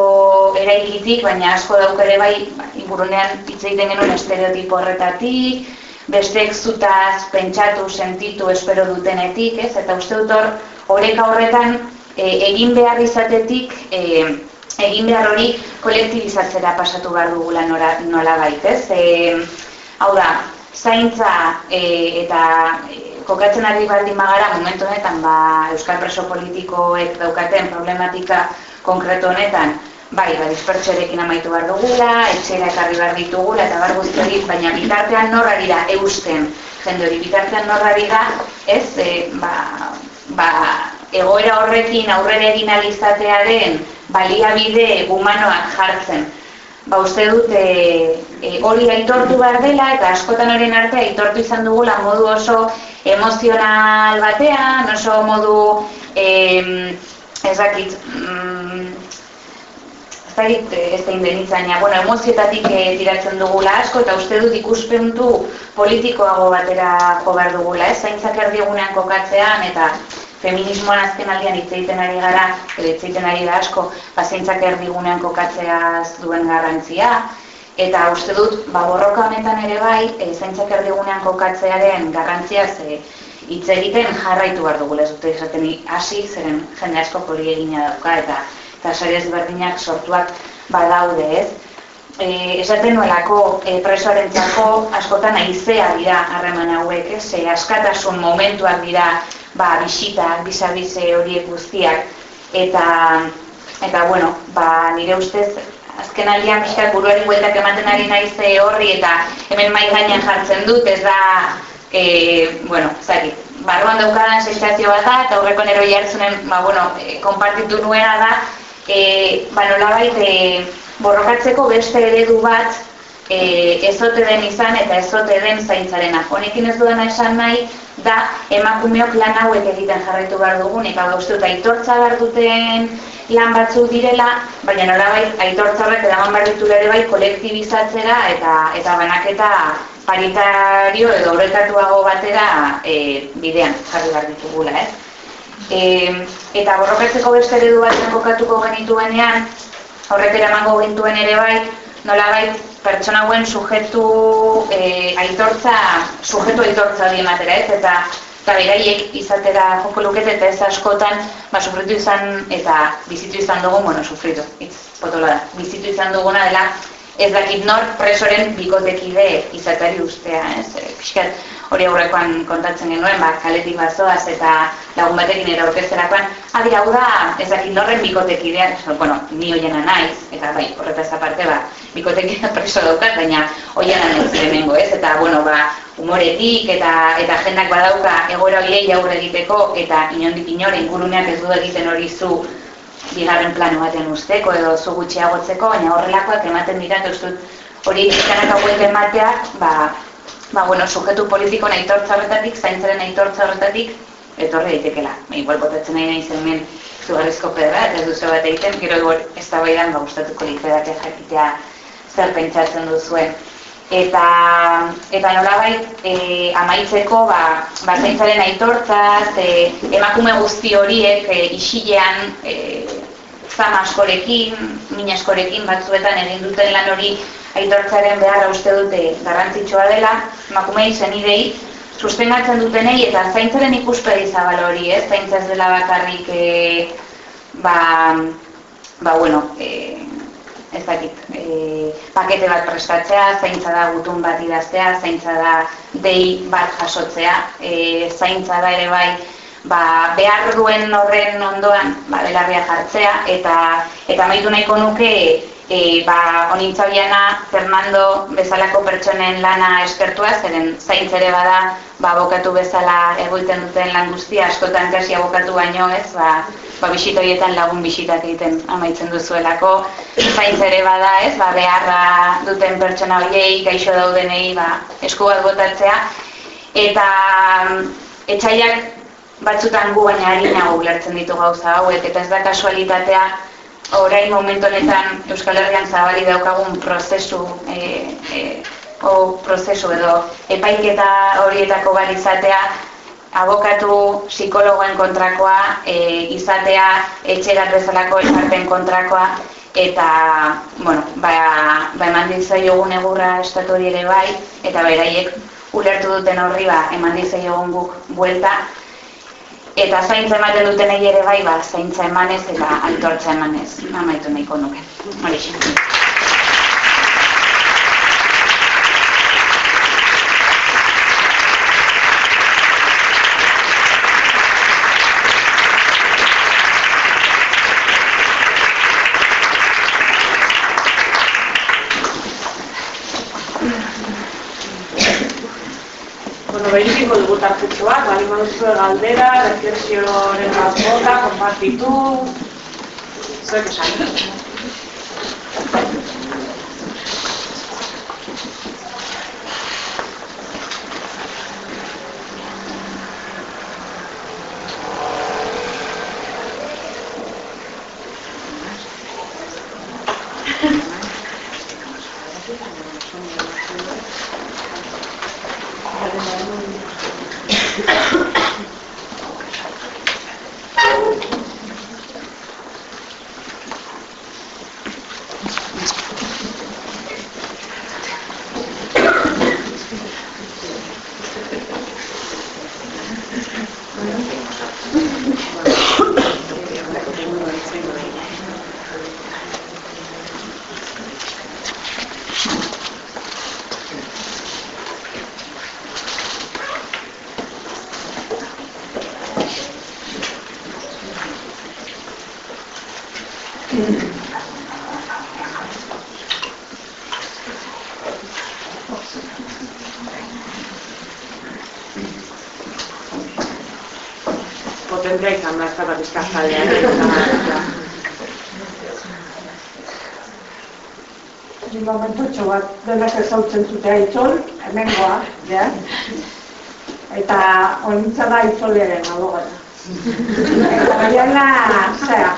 eraikitik, baina asko dauka ere bai, ba, ingurunean hitz egiten genuen estereotipo horretatik, besteek zutaz pentsatu, sentitu, espero dutenetik, ez? Eta uste dut hor, horreka horretan, e, egin behar izatetik, e, egin behar hori kolektibizatzera pasatu behar dugula nola, nola baitez. E, hau da, zaintza e, eta e, kokatzen ari baldin magara momentu honetan ba, Euskal Preso Politikoek daukaten problematika konkretu honetan bai, ba, dispertsorekin amaitu behar dugula, etxera ekarri behar ditugula eta bar guzti baina bitartean norrari da eusten. Jende hori, bitartean norrari da ez, e, ba, ba, egoera horrekin aurrera egin alizatearen baliabide humanoak jartzen ba uste dut e, e, hori aitortu behar dela eta askotan horien arte aitortu izan dugula modu oso emozional batean, oso modu e, ez dakit mm, ez dakit ez da indenitzania, bueno, emoziotatik e, tiratzen dugula asko eta uste dut ikuspentu politikoago batera jo behar dugula, ez? Zaintzak erdigunean kokatzean eta feminismoan azken aldian hitz egiten ari gara, edo hitz egiten ari da asko, pazientzak erdigunean kokatzeaz duen garrantzia, Eta uste dut, ba, borroka honetan ere bai, e, zaintzak erdigunean kokatzearen garrantziaz e, hitz egiten jarraitu behar dugula, ez dute esaten hasi, zeren jende asko hori egina dauka, eta eta sari ezberdinak sortuak badaude, ez? E, esaten nuelako e, presoaren txako askotan aizea dira harreman hauek, ez? E, askatasun momentuak dira ba, bisitak, bisabize horiek guztiak, eta, eta bueno, ba, nire ustez, azken aldean pixkat buruari bueltak ematen ari naiz horri eta hemen mai gainean jartzen dut, ez da e, bueno, zaki, barruan daukadan sensazio bat da, eta horreko nero jartzunen, ba, bueno, e, konpartitu nuena da, e, ba, nolabait, e, borrokatzeko beste eredu bat, e, ezote den izan eta ezote den zaintzarena. Honekin ez duena esan nahi, da emakumeok lan hauek egiten jarraitu behar dugun, eta uste dut aitortza behar duten lan batzuk direla, baina nolabait aitortza horrek edaman behar ditu ere bai kolektibizatzera eta, eta banaketa paritario edo horretatuago batera e, bidean jarri behar ditugula, ez? E, eta borrokatzeko beste eredu bat kokatuko genituenean, horrek eramango gintuen ere bai, nola bai, pertsona hauen sujetu e, aitortza, sujetu aitortza di ematera, ez? Eta eta beraiek izatera joko lukete eta ez askotan ba, sufritu izan eta bizitu izan dugu, bueno, sufritu, itz, potola da, bizitu izan duguna dela ez dakit nor presoren bikotekide izatari ustea, ez? E, Piskat, hori aurrekoan kontatzen genuen, ba, kaletik bazoaz eta lagun batekin era orkesterakoan, adi hau da, ez dakit norren bikotekidea, bueno, ni hoiena naiz, eta bai, horretaz aparte, ba, bikotekidea preso daukat, baina hoiena naiz lehenengo, ez? Eta, bueno, ba, humoretik eta eta jendak badauka egoera horiei aurre egiteko eta inondik inore inguruneak ez du egiten hori zu bigarren plano baten usteko edo zu gutxiagotzeko, baina horrelakoak ematen dira, eta ustut hori ikanak hauek ematea, ba, ba, bueno, sujetu politiko nahi tortza horretatik, zaintzaren nahi tortza horretatik, etorri daitekela. Ba, igual botatzen nahi nahi zen men zugarrizko pedra, eta duzu bat egiten, gero egor ez da baidan, ba, gustatuko literatea jakitea zer pentsatzen duzuen. Eta, eta nolabait, e, amaitzeko, ba, ba zaintzaren aitortzaz, e, emakume guzti horiek e, isilean e, zama askorekin, min askorekin batzuetan egin duten lan hori aitortzaren beharra uste dute garrantzitsua dela, emakumei zenidei, sustengatzen dutenei eta zaintzaren ikuspegi zabal hori, ez? Zaintzaz dela bakarrik e, ba, ba, bueno, e, ez dakit, e, pakete bat prestatzea, zaintza da gutun bat idaztea, zaintza da dei bat jasotzea, e, zaintza da ere bai, ba, behar duen horren ondoan ba, belarria jartzea, eta eta maitu nahiko nuke e, ba, onintza Fernando bezalako pertsonen lana eskertua, zeren zaintzere bada ba, abokatu bezala egoiten duten lan guztia, askotan kasi abokatu baino ez, ba, ba, bisitoietan lagun bisitak egiten amaitzen duzuelako, zaintz ere bada ez, ba, beharra duten pertsona horiei, gaixo daudenei, ba, esku bat botatzea, eta mm, etxaiak batzutan gu baina harinago ulertzen ditu gauza hauek, eta ez da kasualitatea, orain momentu honetan Euskal Herrian zabali daukagun prozesu, e, e, o prozesu edo epaiketa horietako bat izatea, abokatu psikologoen kontrakoa, e, izatea etxerat bezalako esarten kontrakoa, eta, bueno, ba, ba eman ditzaiogun egurra estatu ere bai, eta beraiek ulertu duten horri ba, eman ditzaiogun guk buelta, eta zaintza ematen duten ere bai, ba, zaintza emanez eta aitortza emanez, amaitu nahiko nuke. Horixe. Behiriziko dugu tartetxo bat, bali maduzue galdera, reflexioaren bat bota, konpartitu, zuek esan. Potentea izan da, ez da bat izkazalea. Ni momentutxo bat denak ezautzen zutea itzol, hemengoa, ja? Eta onintza da itzoleren alogara. Eta baiana, zera,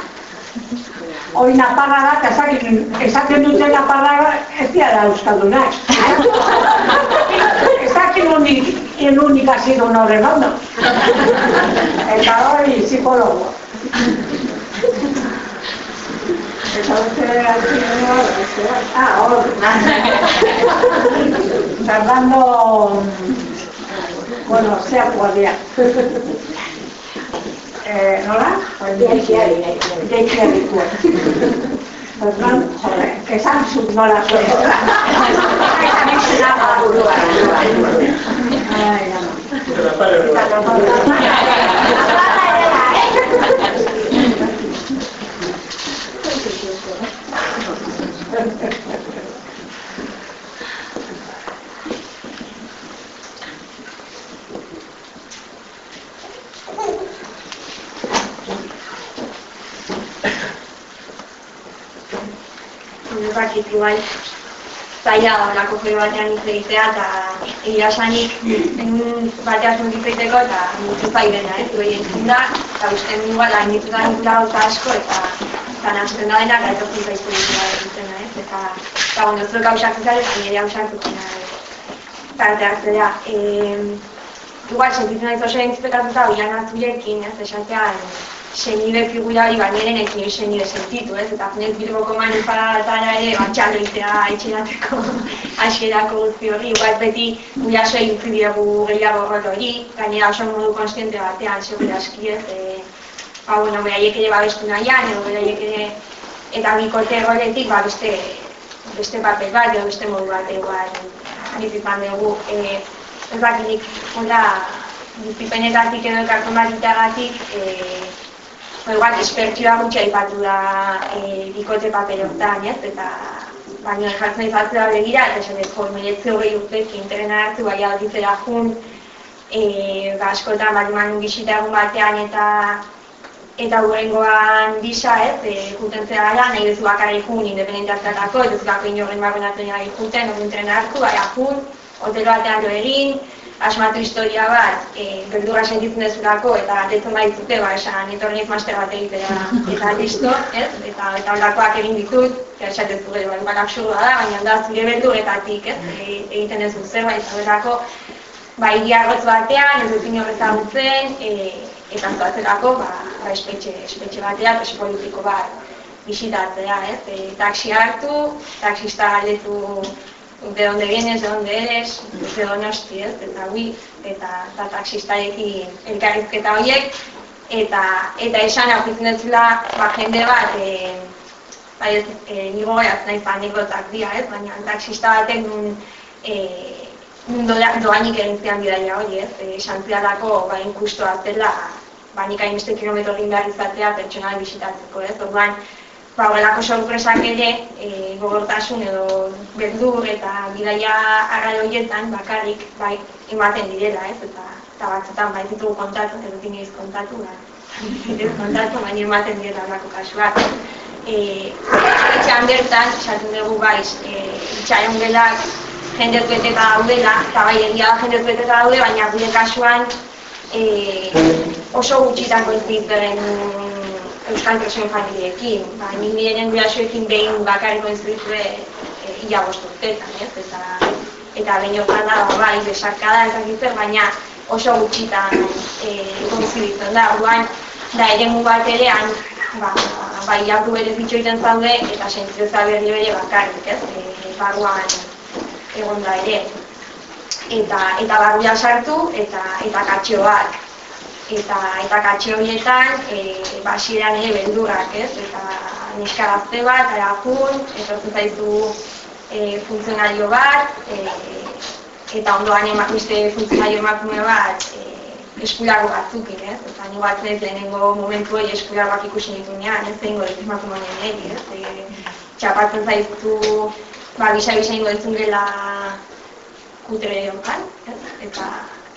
hori naparra da, esakin, esaten dute naparra ez dira euskaldunak. Esakin unik, en unik hasi duen horren ondo. Eta hori psikologo. Eta beste altzinua, beste bat. Ah, hor. Fernando, bueno, zea guardia. Eh, nola? Geikiari. Geikiari Fernando, joder, esan zut nola zuen. Esan izena burua. Ai, ama. Ez dakit igual zaila da horako joi batean hitz egitea eta egia esanik egun batean zuen hitz egiteko eta mutu zaidena, ez duei entzun da eta usten igual hain ditu da nukula gauza asko eta eta nazten da denak gaitotzen zaiztu ditu da da, ez eta eta bueno, zuek hausak zuzare eta nire hausak zuzena parte hartzea. E, igual, sentitzen naiz oso entzipekatuta bilan hartzurekin, ez, esatean, senide figura hori baineren ekin senide sentitu, ez? Eta zinez bilboko manifalatara ere batxalo itea etxerateko askerako guzti hori, igual beti guraso egin diegu gehiago rol hori, gainera oso modu konstiente batean, segura aski ez, e, ba, bueno, beraiek ere babestu nahian, edo beraiek ere, eta bikote horretik, ba, beste, beste papel bat, edo beste modu bat, egual, bizitzan dugu, e, ez dakinik, hola, bizipenetatik edo kartomatitagatik, e, Ba, igual, espertioa gutxi aipatu da e, bikote paper hortan, ez? Eta baina jartzen izatzea begira, eta esan ez, jo, meretze hogei urtek interena hartu, bai alditzera jun, e, ba, askotan, bat bisita egun batean, eta eta hurrengoan bisa, ez, e, juten zera gara, nahi dezu bakarri jun, independentatzeatako, ez duzulako inoren barbenatzen nahi juten, hori interena hartu, bai jun, hotelo batean lo egin, asmatu historia bat, e, beldurra sentitzen dezulako eta atetzen baitzute, ba, esan, etorniek master bat egitea eta listo, ez? Eta eta horlakoak egin ditut, eta esatez du, ba, igual absurdua da, baina da zure beldurretatik, ez? E, egiten ez zerbait, eta horlako, ba, iriarrotz batean, ez dut horrezagutzen, e, eta zuatzerako, ba, ba, espetxe, espetxe batean, espetxe politiko bat, bisitatzea, ez? E, taxi hartu, taxista galdetu de donde vienes, de donde eres, de donosti, ez, eta hui, eta, eta taxistarekin elkarrizketa horiek, eta eta esan aurkitzen dezula, ba, jende bat, e, bai, ez, e, nigo gehiaz nahi panekotak dira, ez, baina taxista batek nun, e, nun doa, doainik egin zian bidaia hori, ez, e, esan zialako, ba, inkustoa zela, ba, nik hainbeste kilometro egin behar izatea pertsonal bisitatzeko, ez, orduan, ba, horrelako sorpresak ere e, gogortasun edo beldur eta bidaia arrai horietan bakarrik bai ematen direla, ez? Eta, eta batzutan bai ditugu kontatu, edo dinoiz kontatu, ba, ez kontatu, baina ematen direla horrelako kasuak. E, etxean bertan, esaten dugu baiz, e, itxaion gelak jendez beteta daudela, eta bai egia da jendez beteta daude, baina gure kasuan e, oso gutxitan koinzitzen euskal presoen familiekin. Ba, nik niren gurasoekin behin bakarriko instruitue e, ia bosturtetan, ez? Eta, eta behin da, ba, bai, besarkada ezagitzer, baina oso gutxitan e, konziditzen da. Orduan, da ere bat ere, han, ba, bai, jartu berez bitxoiten zaude, eta sentzioza berri bere bakarrik, ez? E, barruan egon da ere. Eta, eta barruan sartu, eta, eta katxo bat eta eta katxe horietan eh basieran ere beldurrak, ez? Eta neska gazte bat, arajun, etortzen zaizu eh funtzionario bat, e, eta ondoan emakuste funtzionario emakume bat, e, eskulago batzukin, ez? Eta ni bat ez lehenengo momentu hori eskulagoak ikusi nitunean, ez zein gori emakumoen egin, ez? E, txapatzen zaitu, ba, gisa-gisa ingo entzun gela kutre honkan, ez? Eta,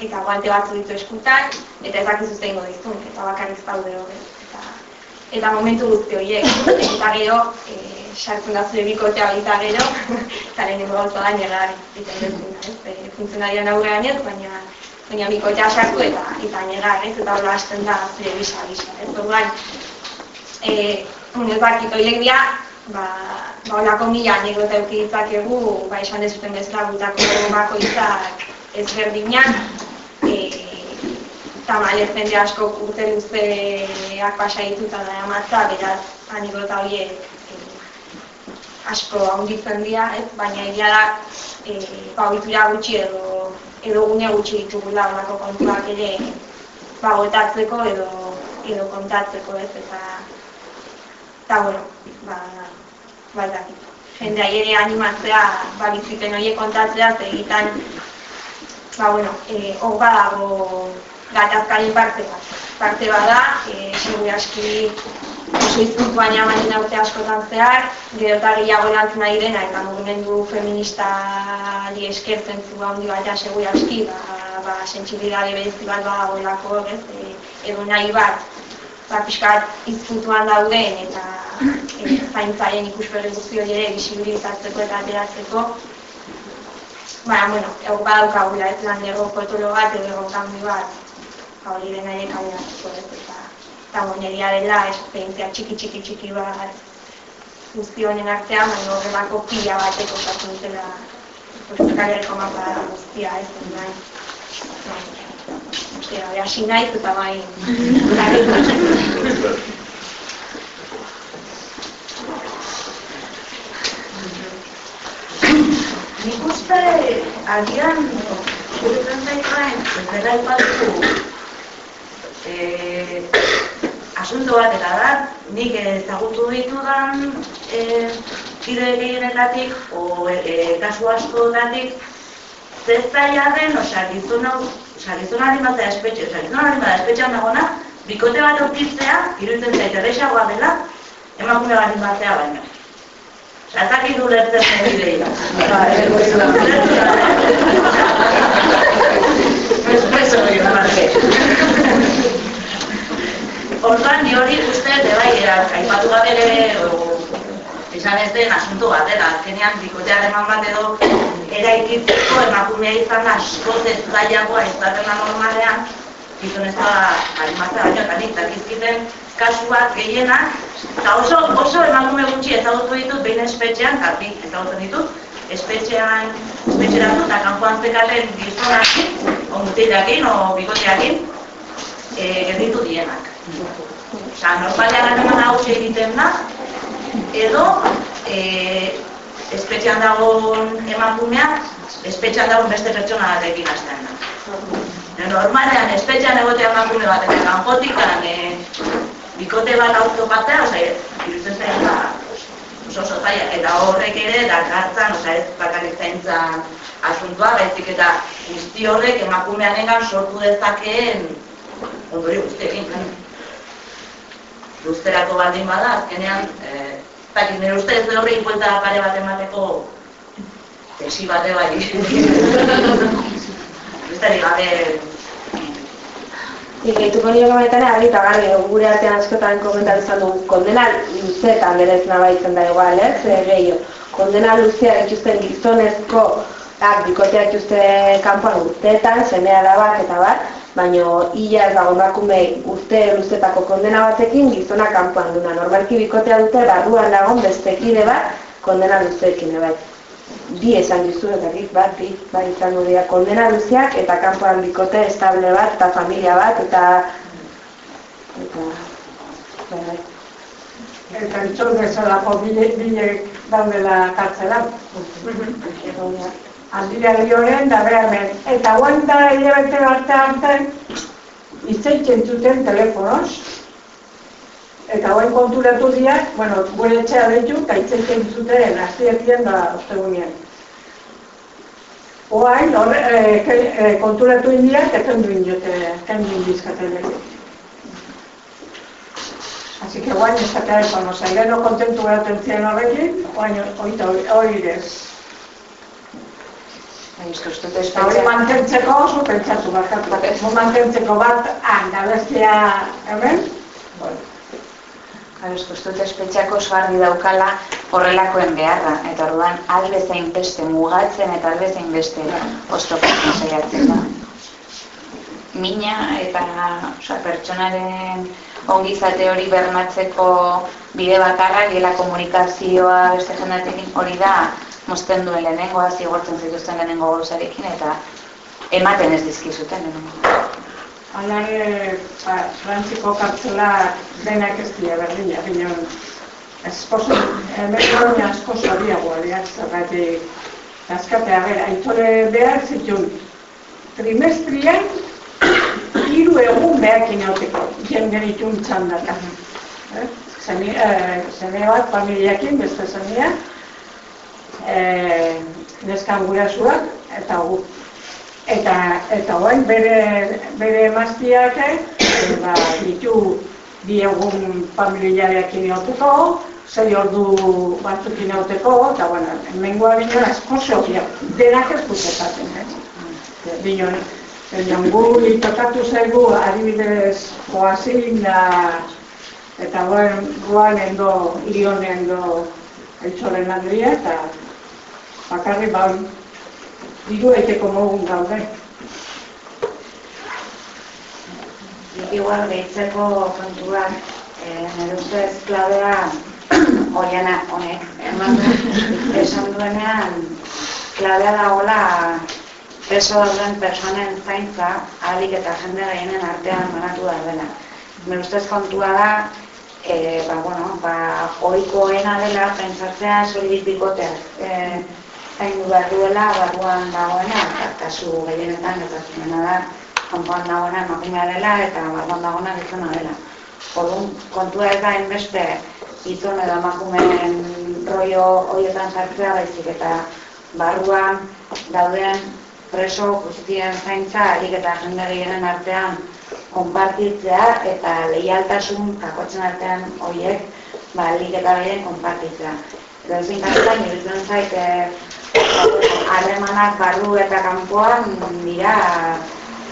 eta guante batzu ditu eskutan, eta ez dakizu zein dizun, eta bakarrik zaude hori. Eta, eta momentu guzti horiek, eta gero, e, sartzen da zure bikotea baita gero, eta lehenengo gauza da nire egiten dut, ez? E, funtzionarian aurrean ez, baina baina bikotea sartu eta eta negar, ez? Eta hola hasten da zure bisa bisa, ez? Orduan, eh, unez horiek dira, ba, ba holako mila anekdota eduki ditzakegu, ba esan dezuten bezala gutako bakoitzak ezberdinak, eh tamalez jende asko urte luzeak pasa dituta da amatza, beraz anekdota horiek eh, asko handitzen dira, ez? Baina egia da, eh, ba, gutxi edo edo gune gutxi ditugula horako kontuak ere bagotatzeko edo edo kontatzeko ez eta eta bueno, ba, ba dakit. Jendea ere animatzea ba, bizipen horiek kontatzea egitan ba bueno, e, hor badago gatazkaren parte bat. Parte bada, e, segur aski oso izkutu baina baina naute askotan zehar, gero eta gehiago lantzen nahi dena, eta mugimendu feminista li eskertzen zu handi bat jasegu aski, ba, ba, sentsibilidade berezi bat badagoelako, ez, e, edo nahi bat, ba, pixkat izkutuan dauden, eta e, zaintzaren ikusperri guzti hori ere bisibilizatzeko eta ateratzeko, Baina, bueno, egon badaukagula ez lan ego fotolo bat, edo ego kanbi bat, hori dena ere kabidatzeko ez, eta eta boneria dela esperientzia txiki txiki txiki bat guzti honen artean, baina horrelako pila bateko osatzen dutela Euskalerriko mapa guztia ez nahi. Bai, hasi nahi eta bai. Nik uste, agian, gure zenbaikoen, ez dela ipatu, eh, asunto bat eta da, nik ezagutu ditudan eh, kide gehienetatik, o eh, kasu askotatik, zeztaia den, osea, gizona, osea, gizona animatzea espetxe, osea, gizona animatzea espetxean dagona, bikote bat aurkitzea, iruditzen zaite errexagoa dela, emakume bat animatzea baina. Dakit du lertzen zen bideia. Espresso, marke. Orduan, ni hori uste, bai, aipatu gabe izan ez den asunto bat, dela, azkenean, bikotea eman bat edo, eraikitzeko emakumea izan asko ez zailagoa ez da normalean, gizon ez da, animazta baino, eta nik, dakizkiten kasuak gehienak, eta oso, oso emakume gutxi ezagutu ditut, behin espetxean, karpi ezagutzen ditut, espetxean, espetxeratu eta kanpoan zekaten gizonakin, o mutilakin, o bikoteakin, e, erditu dienak. Osa, normalean eman hau egiten da, edo e, espetxean dagoen emakumea, espetxean dagoen beste pertsona batekin hasten da. Normalean espetxean egotea emakume bat eta kanpotikan e, bikote bat autopatzea, oza, irutzen zain da, oso oso zaila, eta horrek ere dakartzan, oza, ez bakarrik zaintzan asuntua, baizik eta guzti horrek emakumean sortu dezakeen ondori guztiekin luzterako baldin bada, azkenean, eh, dakit, nire uste ez horri inkuenta pare bat emateko tesi bate bai. Besterik gabe... Ikaituko nire komentan argi eta garri, gure artean askotan komentar izan du, kondena luzetan berez nabaitzen da igual, ez? E, gehiago, kondena luzea ituzten gizonezko, ak, bikoteak ituzten kanpoan urteetan, semea da bat eta bat, baina ia ez dago emakume urte luzetako kondena batekin gizona kanpoan duna. Normalki bikotea dute barruan dagoen bestekide bat kondena luzeekin bai. Bi esan dizu eta bat, bi, bai izango dira kondena luzeak eta kanpoan bikote estable bat eta familia bat eta eta bai, bai. Eta entzun bezalako bilek daudela kartzelan. Andrea Lioren da behamen. Eta guanta hilabete arte arte izaitzen zuten telefonoz. Eta guain konturatu diak, bueno, gure etxea deitu, eta izaitzen zuten aztietien da ostegunean. Oain, hor, ke- eh, konturatu indiak, eten duen jote, lege. Así que guain ez eta eso, no sé, gero kontentu geratzen ziren horrekin, guain oita hori ez. Uste uste dut Eta hori mantentzeko oso pentsatu barkatu. Eso mantentzeko bat, han, da bestia, hemen, uste dut espetxeako oso argi daukala horrelakoen beharra. Eta orduan, albezain beste mugatzen eta albezain beste oztopatzen saiatzen da. Mina eta osea, pertsonaren ongizate hori bermatzeko bide bakarra, gela komunikazioa beste jendatekin hori da mozten duen lehenengoa, zigortzen zituzten lehenengo gauzarekin eta ematen ez dizkizuten lehenengo. Hala ere, ba, Frantziko kartzela denak ez dira berdina, baina esposo, hemen gaur asko zoriago aliak zergatik askatea, bera, aitore behar zituen trimestrian hiru egun behar inauteko, jende ditun txandaka. Eh? Eh, zene bat familiakin, beste zenea, eh, neskan gurasuak eta gu. Eta, eta orain bere, bere emaztiak eh, ba, ditu bi egun familiarekin eoteko, zei ordu batzuk inauteko, eta bueno, hemengoa bino asko zehobia, denak ez dut esaten, eh? Bino, Baina guri tokatu zaigu adibidez joazin da eta goen goan endo, irion endo eitzoren handia eta bakarri ba diru mogun gaude. Nik igual gehitzeko kontuak, eh, nire ustez klabea oiana honek, eman esan duenean, klabea dagoela preso dauden personen zaintza, ahalik eta jende gehienen artean banatu da dela. Nire ustez kontua da, e, ba, bueno, ba, oikoena dela pentsatzea soilik bikoteak. E, zaindu behar duela, barruan dagoena, eta kasu gehienetan, eta da, kanpoan dagoena emakumea dela, eta barruan dagoena gizona dela. Orduan, kontua ez da enbeste gizon edo emakumeen rollo horietan sartzea baizik eta barruan dauden preso guztien zaintza alik eta jende gehienen artean konpartitzea eta leialtasun kakotzen artean horiek ba, alik eta gehien konpartitzea. Edo ezin kasutan, iruditzen zait, eh, harremanak barru eta kanpoan dira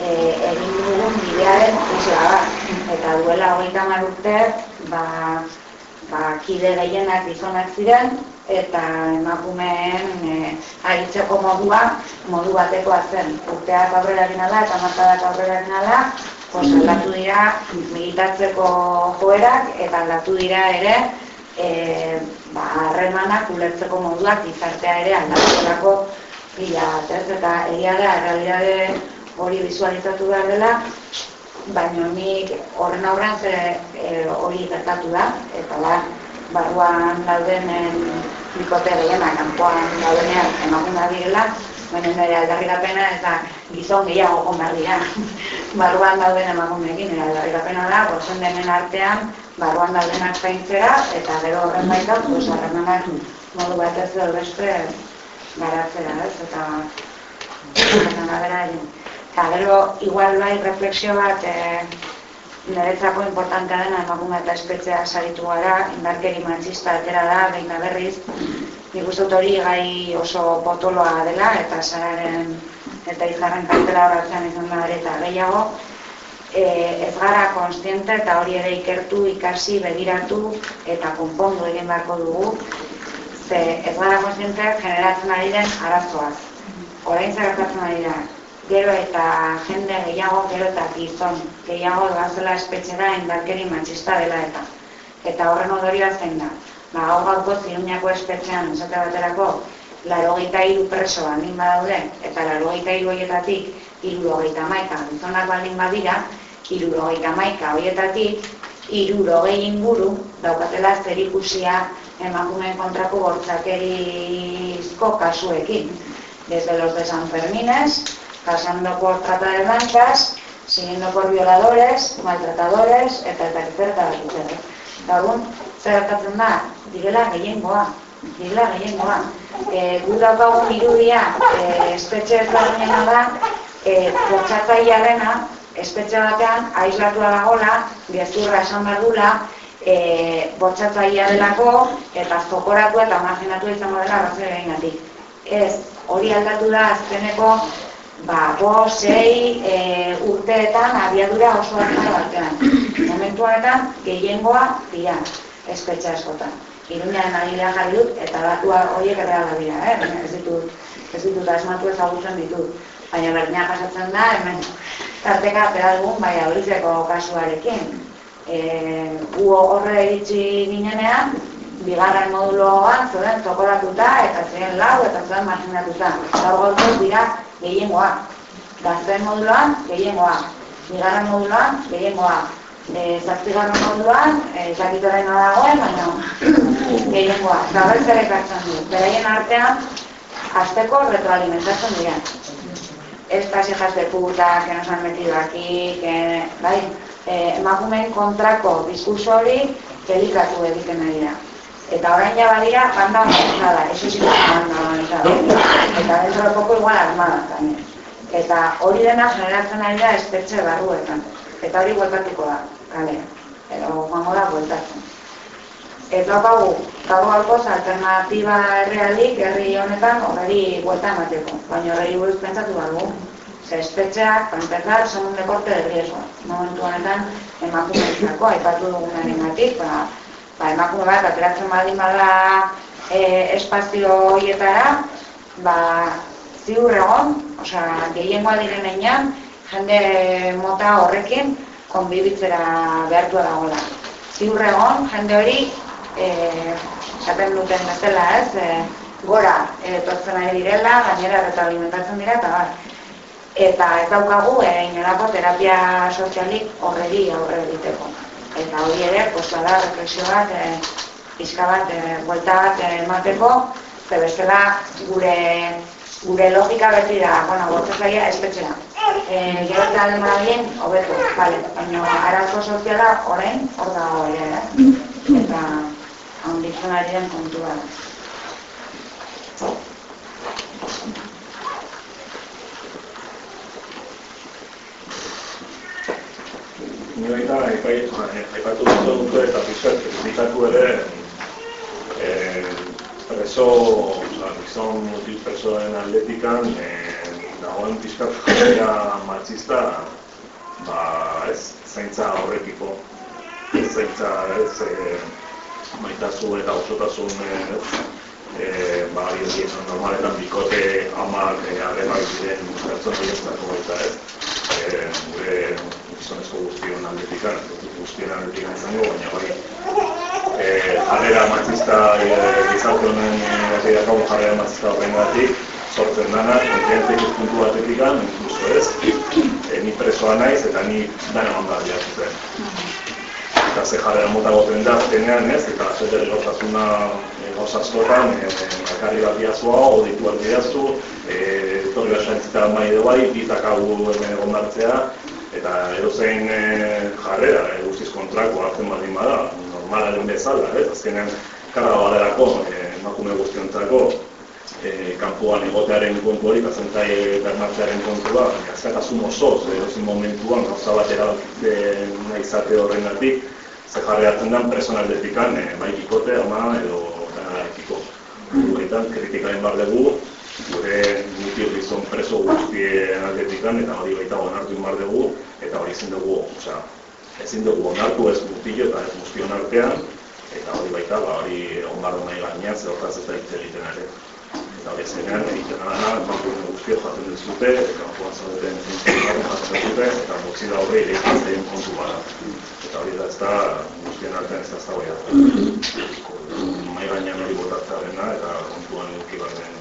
e, egin dugun bidearen isla bat. Eta duela hogeita hamar urte, ba, ba, kide gehienak gizonak ziren, eta emakumeen e, aritzeko modua modu batekoa zen. Urteak aurrera egin ala eta markadak aurrera egin ala, pues, aldatu dira militatzeko joerak eta aldatu dira ere e, ba, harremanak ulertzeko moduak gizartea ere aldatzeko pila bat, ez? Eta egia da, errealitate hori visualizatu behar dela, baina nik horren aurrean ze e, hori gertatu da, eta da, barruan daudenen bikote gehienak, kanpoan daudenean emakumea direla, baina nire aldarrikapena ez da gizon gehiago dira. barruan dauden emakumeekin, nire aldarrikapena da, gozen denen artean, barruan daudenak zaintzera, eta gero horren baita, pues, harremanak modu batez edo beste garatzera, ez? Eta, eta bera egin. Eta gero, igual bai, refleksio bat, e, niretzako importantea dena emakume eta espetzea saritu gara, indarkeri matxista atera da, behin berriz, nik uste hori gai oso potoloa dela, eta sararen eta izarren kartela horatzen izan da eta gehiago, e, ez gara konstiente eta hori ere ikertu, ikasi, begiratu eta konpondu egin beharko dugu, ze ez gara konstiente generatzen ari den arazoaz. Orain zer gertatzen ari da, gero eta jende gehiago, gero eta gizon gehiago doazela espetxera indarkeri matxista dela eta. Eta horren odorioa zein da. Ba, hau gauko ziruñako espetxean, esate baterako, larogeita hiru preso baldin badaude, eta larogeita hiru horietatik, hirurogeita maika gizonak baldin badira, hirurogeita maika horietatik, hirurogei inguru daukatela zerikusia emakumeen kontrako bortzakerizko kasuekin. Desde los de San Fermines, pasando por trata de blancas, siguiendo por violadores, maltratadores, eta eta eta eta eta orduan, zer gertatzen da, direla gehiengoa. direla gehiengoa. E, gu daukagun irudia e, espetxe ezberdinena da, e, bortxatzailearena espetxe batean aislatua dagola, gezurra esan behar dula, e, bortxatzailea delako eta zokoratu eta marginatu izango dela arrazoi gainatik. Ez, hori aldatu da azkeneko ba, bo, sei e, urteetan abiadura oso hartara batean. Momentu honetan gehiengoa dira espetxe askotan. Iruñaren adilea jarri dut eta datua horiek erreala dira, eh? Ez ditut, ez ditut asmatu ezagutzen ditut. Baina berdina pasatzen da, hemen tarteka pedalgun bai aurrizeko kasuarekin. E, gu horre iritsi ginenean, bigarren moduloan zuen zokoratuta eta ziren lau eta zuen marginatuta. Gaur gaurko dira gehiengoa. Gazten moduloan gehiengoa. Bigarren moduloan gehiengoa. E, Zazpigarren moduloan, e, zakitaren dagoen, baina gehiengoa. Ere ekartzen du. Beraien artean, azteko retroalimentatzen dira. Estas hijas de puta que nos han metido aquí, que, bai, e, emakumeen kontrako diskurso hori delikatu egiten nahi dira. Eta orain ja badira banda organizada, eso sí que banda organizada. Eta dentro de poco igual armada también. Eta hori dena generatzen ari da espetxe barruetan. Eta hori bueltatuko da, kalea. Edo joango da bueltatzen. Eta hau, gaur alternatiba errealik herri honetan horreri buelta emateko. Baina horreri buruz pentsatu behar dugu. Ze espetxeak, empezar, son deporte de riesgo. Momentu honetan emakumeentzako aipatu dugunaren gatik, ba, ba, emakume bat ateratzen baldin bada e, espazio horietara, ba, ziur egon, osea, gehiengoa diren einan, jende mota horrekin konbibitzera behartua dagoela. Ziur egon, jende hori, e, esaten duten bezala ez, e, gora etortzen ari direla, gainera alimentatzen dira, eta bar. Eta ez daukagu, e, inolako terapia sozialik horreri aurre egiteko. Eta hori ere, pues, bada, reflexio bat, e, pixka bat, e, buelta bat emateko, ze bestela gure gure logika beti da, bueno, bortza zaila espetxera. E, gero eta alema bien, hobeto, vale, baina arazo soziala orain, hor dago ere, eh? Eta handitzen ari den kontua da. Baita, aipatu duzu dut eta pixat, kritikatu ere, eh, preso, oza, gizon mutil presoen atletikan, eh, dagoen pixkat jarrera matxista, ba, ez, zaintza horrekiko, ez zaintza, ez, eh, maitazu eta osotasun, ez, eh, ba, hori normaletan bikote amak, eh, arrebak diren pertsona horientzako baita, ez, eh, gure gizonezko guztion aldetikan, guztion aldetikan izango, baina bai, eh, jarrera matxista eh, gizarte honen eh, dakagun jarrera matxista horren gatik, sortzen dana, konfiantzek puntu batetikan, inkluso ez, eh, ni presoa naiz eta ni dana mandaria zuten. Eta ze jarrera mota goten da, azkenean ez, eta zete erotasuna gauz askotan, bakarri bat diazua, oditu bat diazu, etorri basantzita mai edo bai, bitakagu hemen egon martzea, eta edozein e, jarrera, e, guztiz kontrako hartzen baldin bada, normalaren bezala, ez? Azkenean, karra baderako, e, emakume guztiontzako, e, kanpoan egotearen kontu hori, kazentai bermartzearen kontua, azkatasun osoz, edozin momentuan, gauza bat erabakite nahi izate horren gatik, ze jarri hartzen den personaldetikan, e, bai bikote, ama, edo danarekiko. Guretan, kritikaren bar dugu, gure mutio gizon preso guztien aldetikan, eta hori baita onartu inbar dugu, eta hori ezin dugu, osea, ezin dugu onartu ez mutillo eta ez guztion artean, eta hori baita, ba, hori onbarro nahi gainean, ze hortaz ez da egiten ere. Eta hori zenean, egiten dana, emakume guztio jaten duzute, kanpoan zaudeten zintzen jaten duzute, eta boxida horre ere ikatzen kontu bada. Eta hori da ez da, guztien artean ez da ez da hori Mai gainean hori botatzearena, eta kontuan eduki barren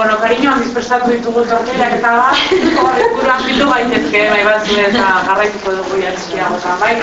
Bueno, cariño, handiz prestatu ditugu tortillak eta ba, hori, gura bildu gaitezke, bai bat eta jarraituko dugu jatzikiago, bai?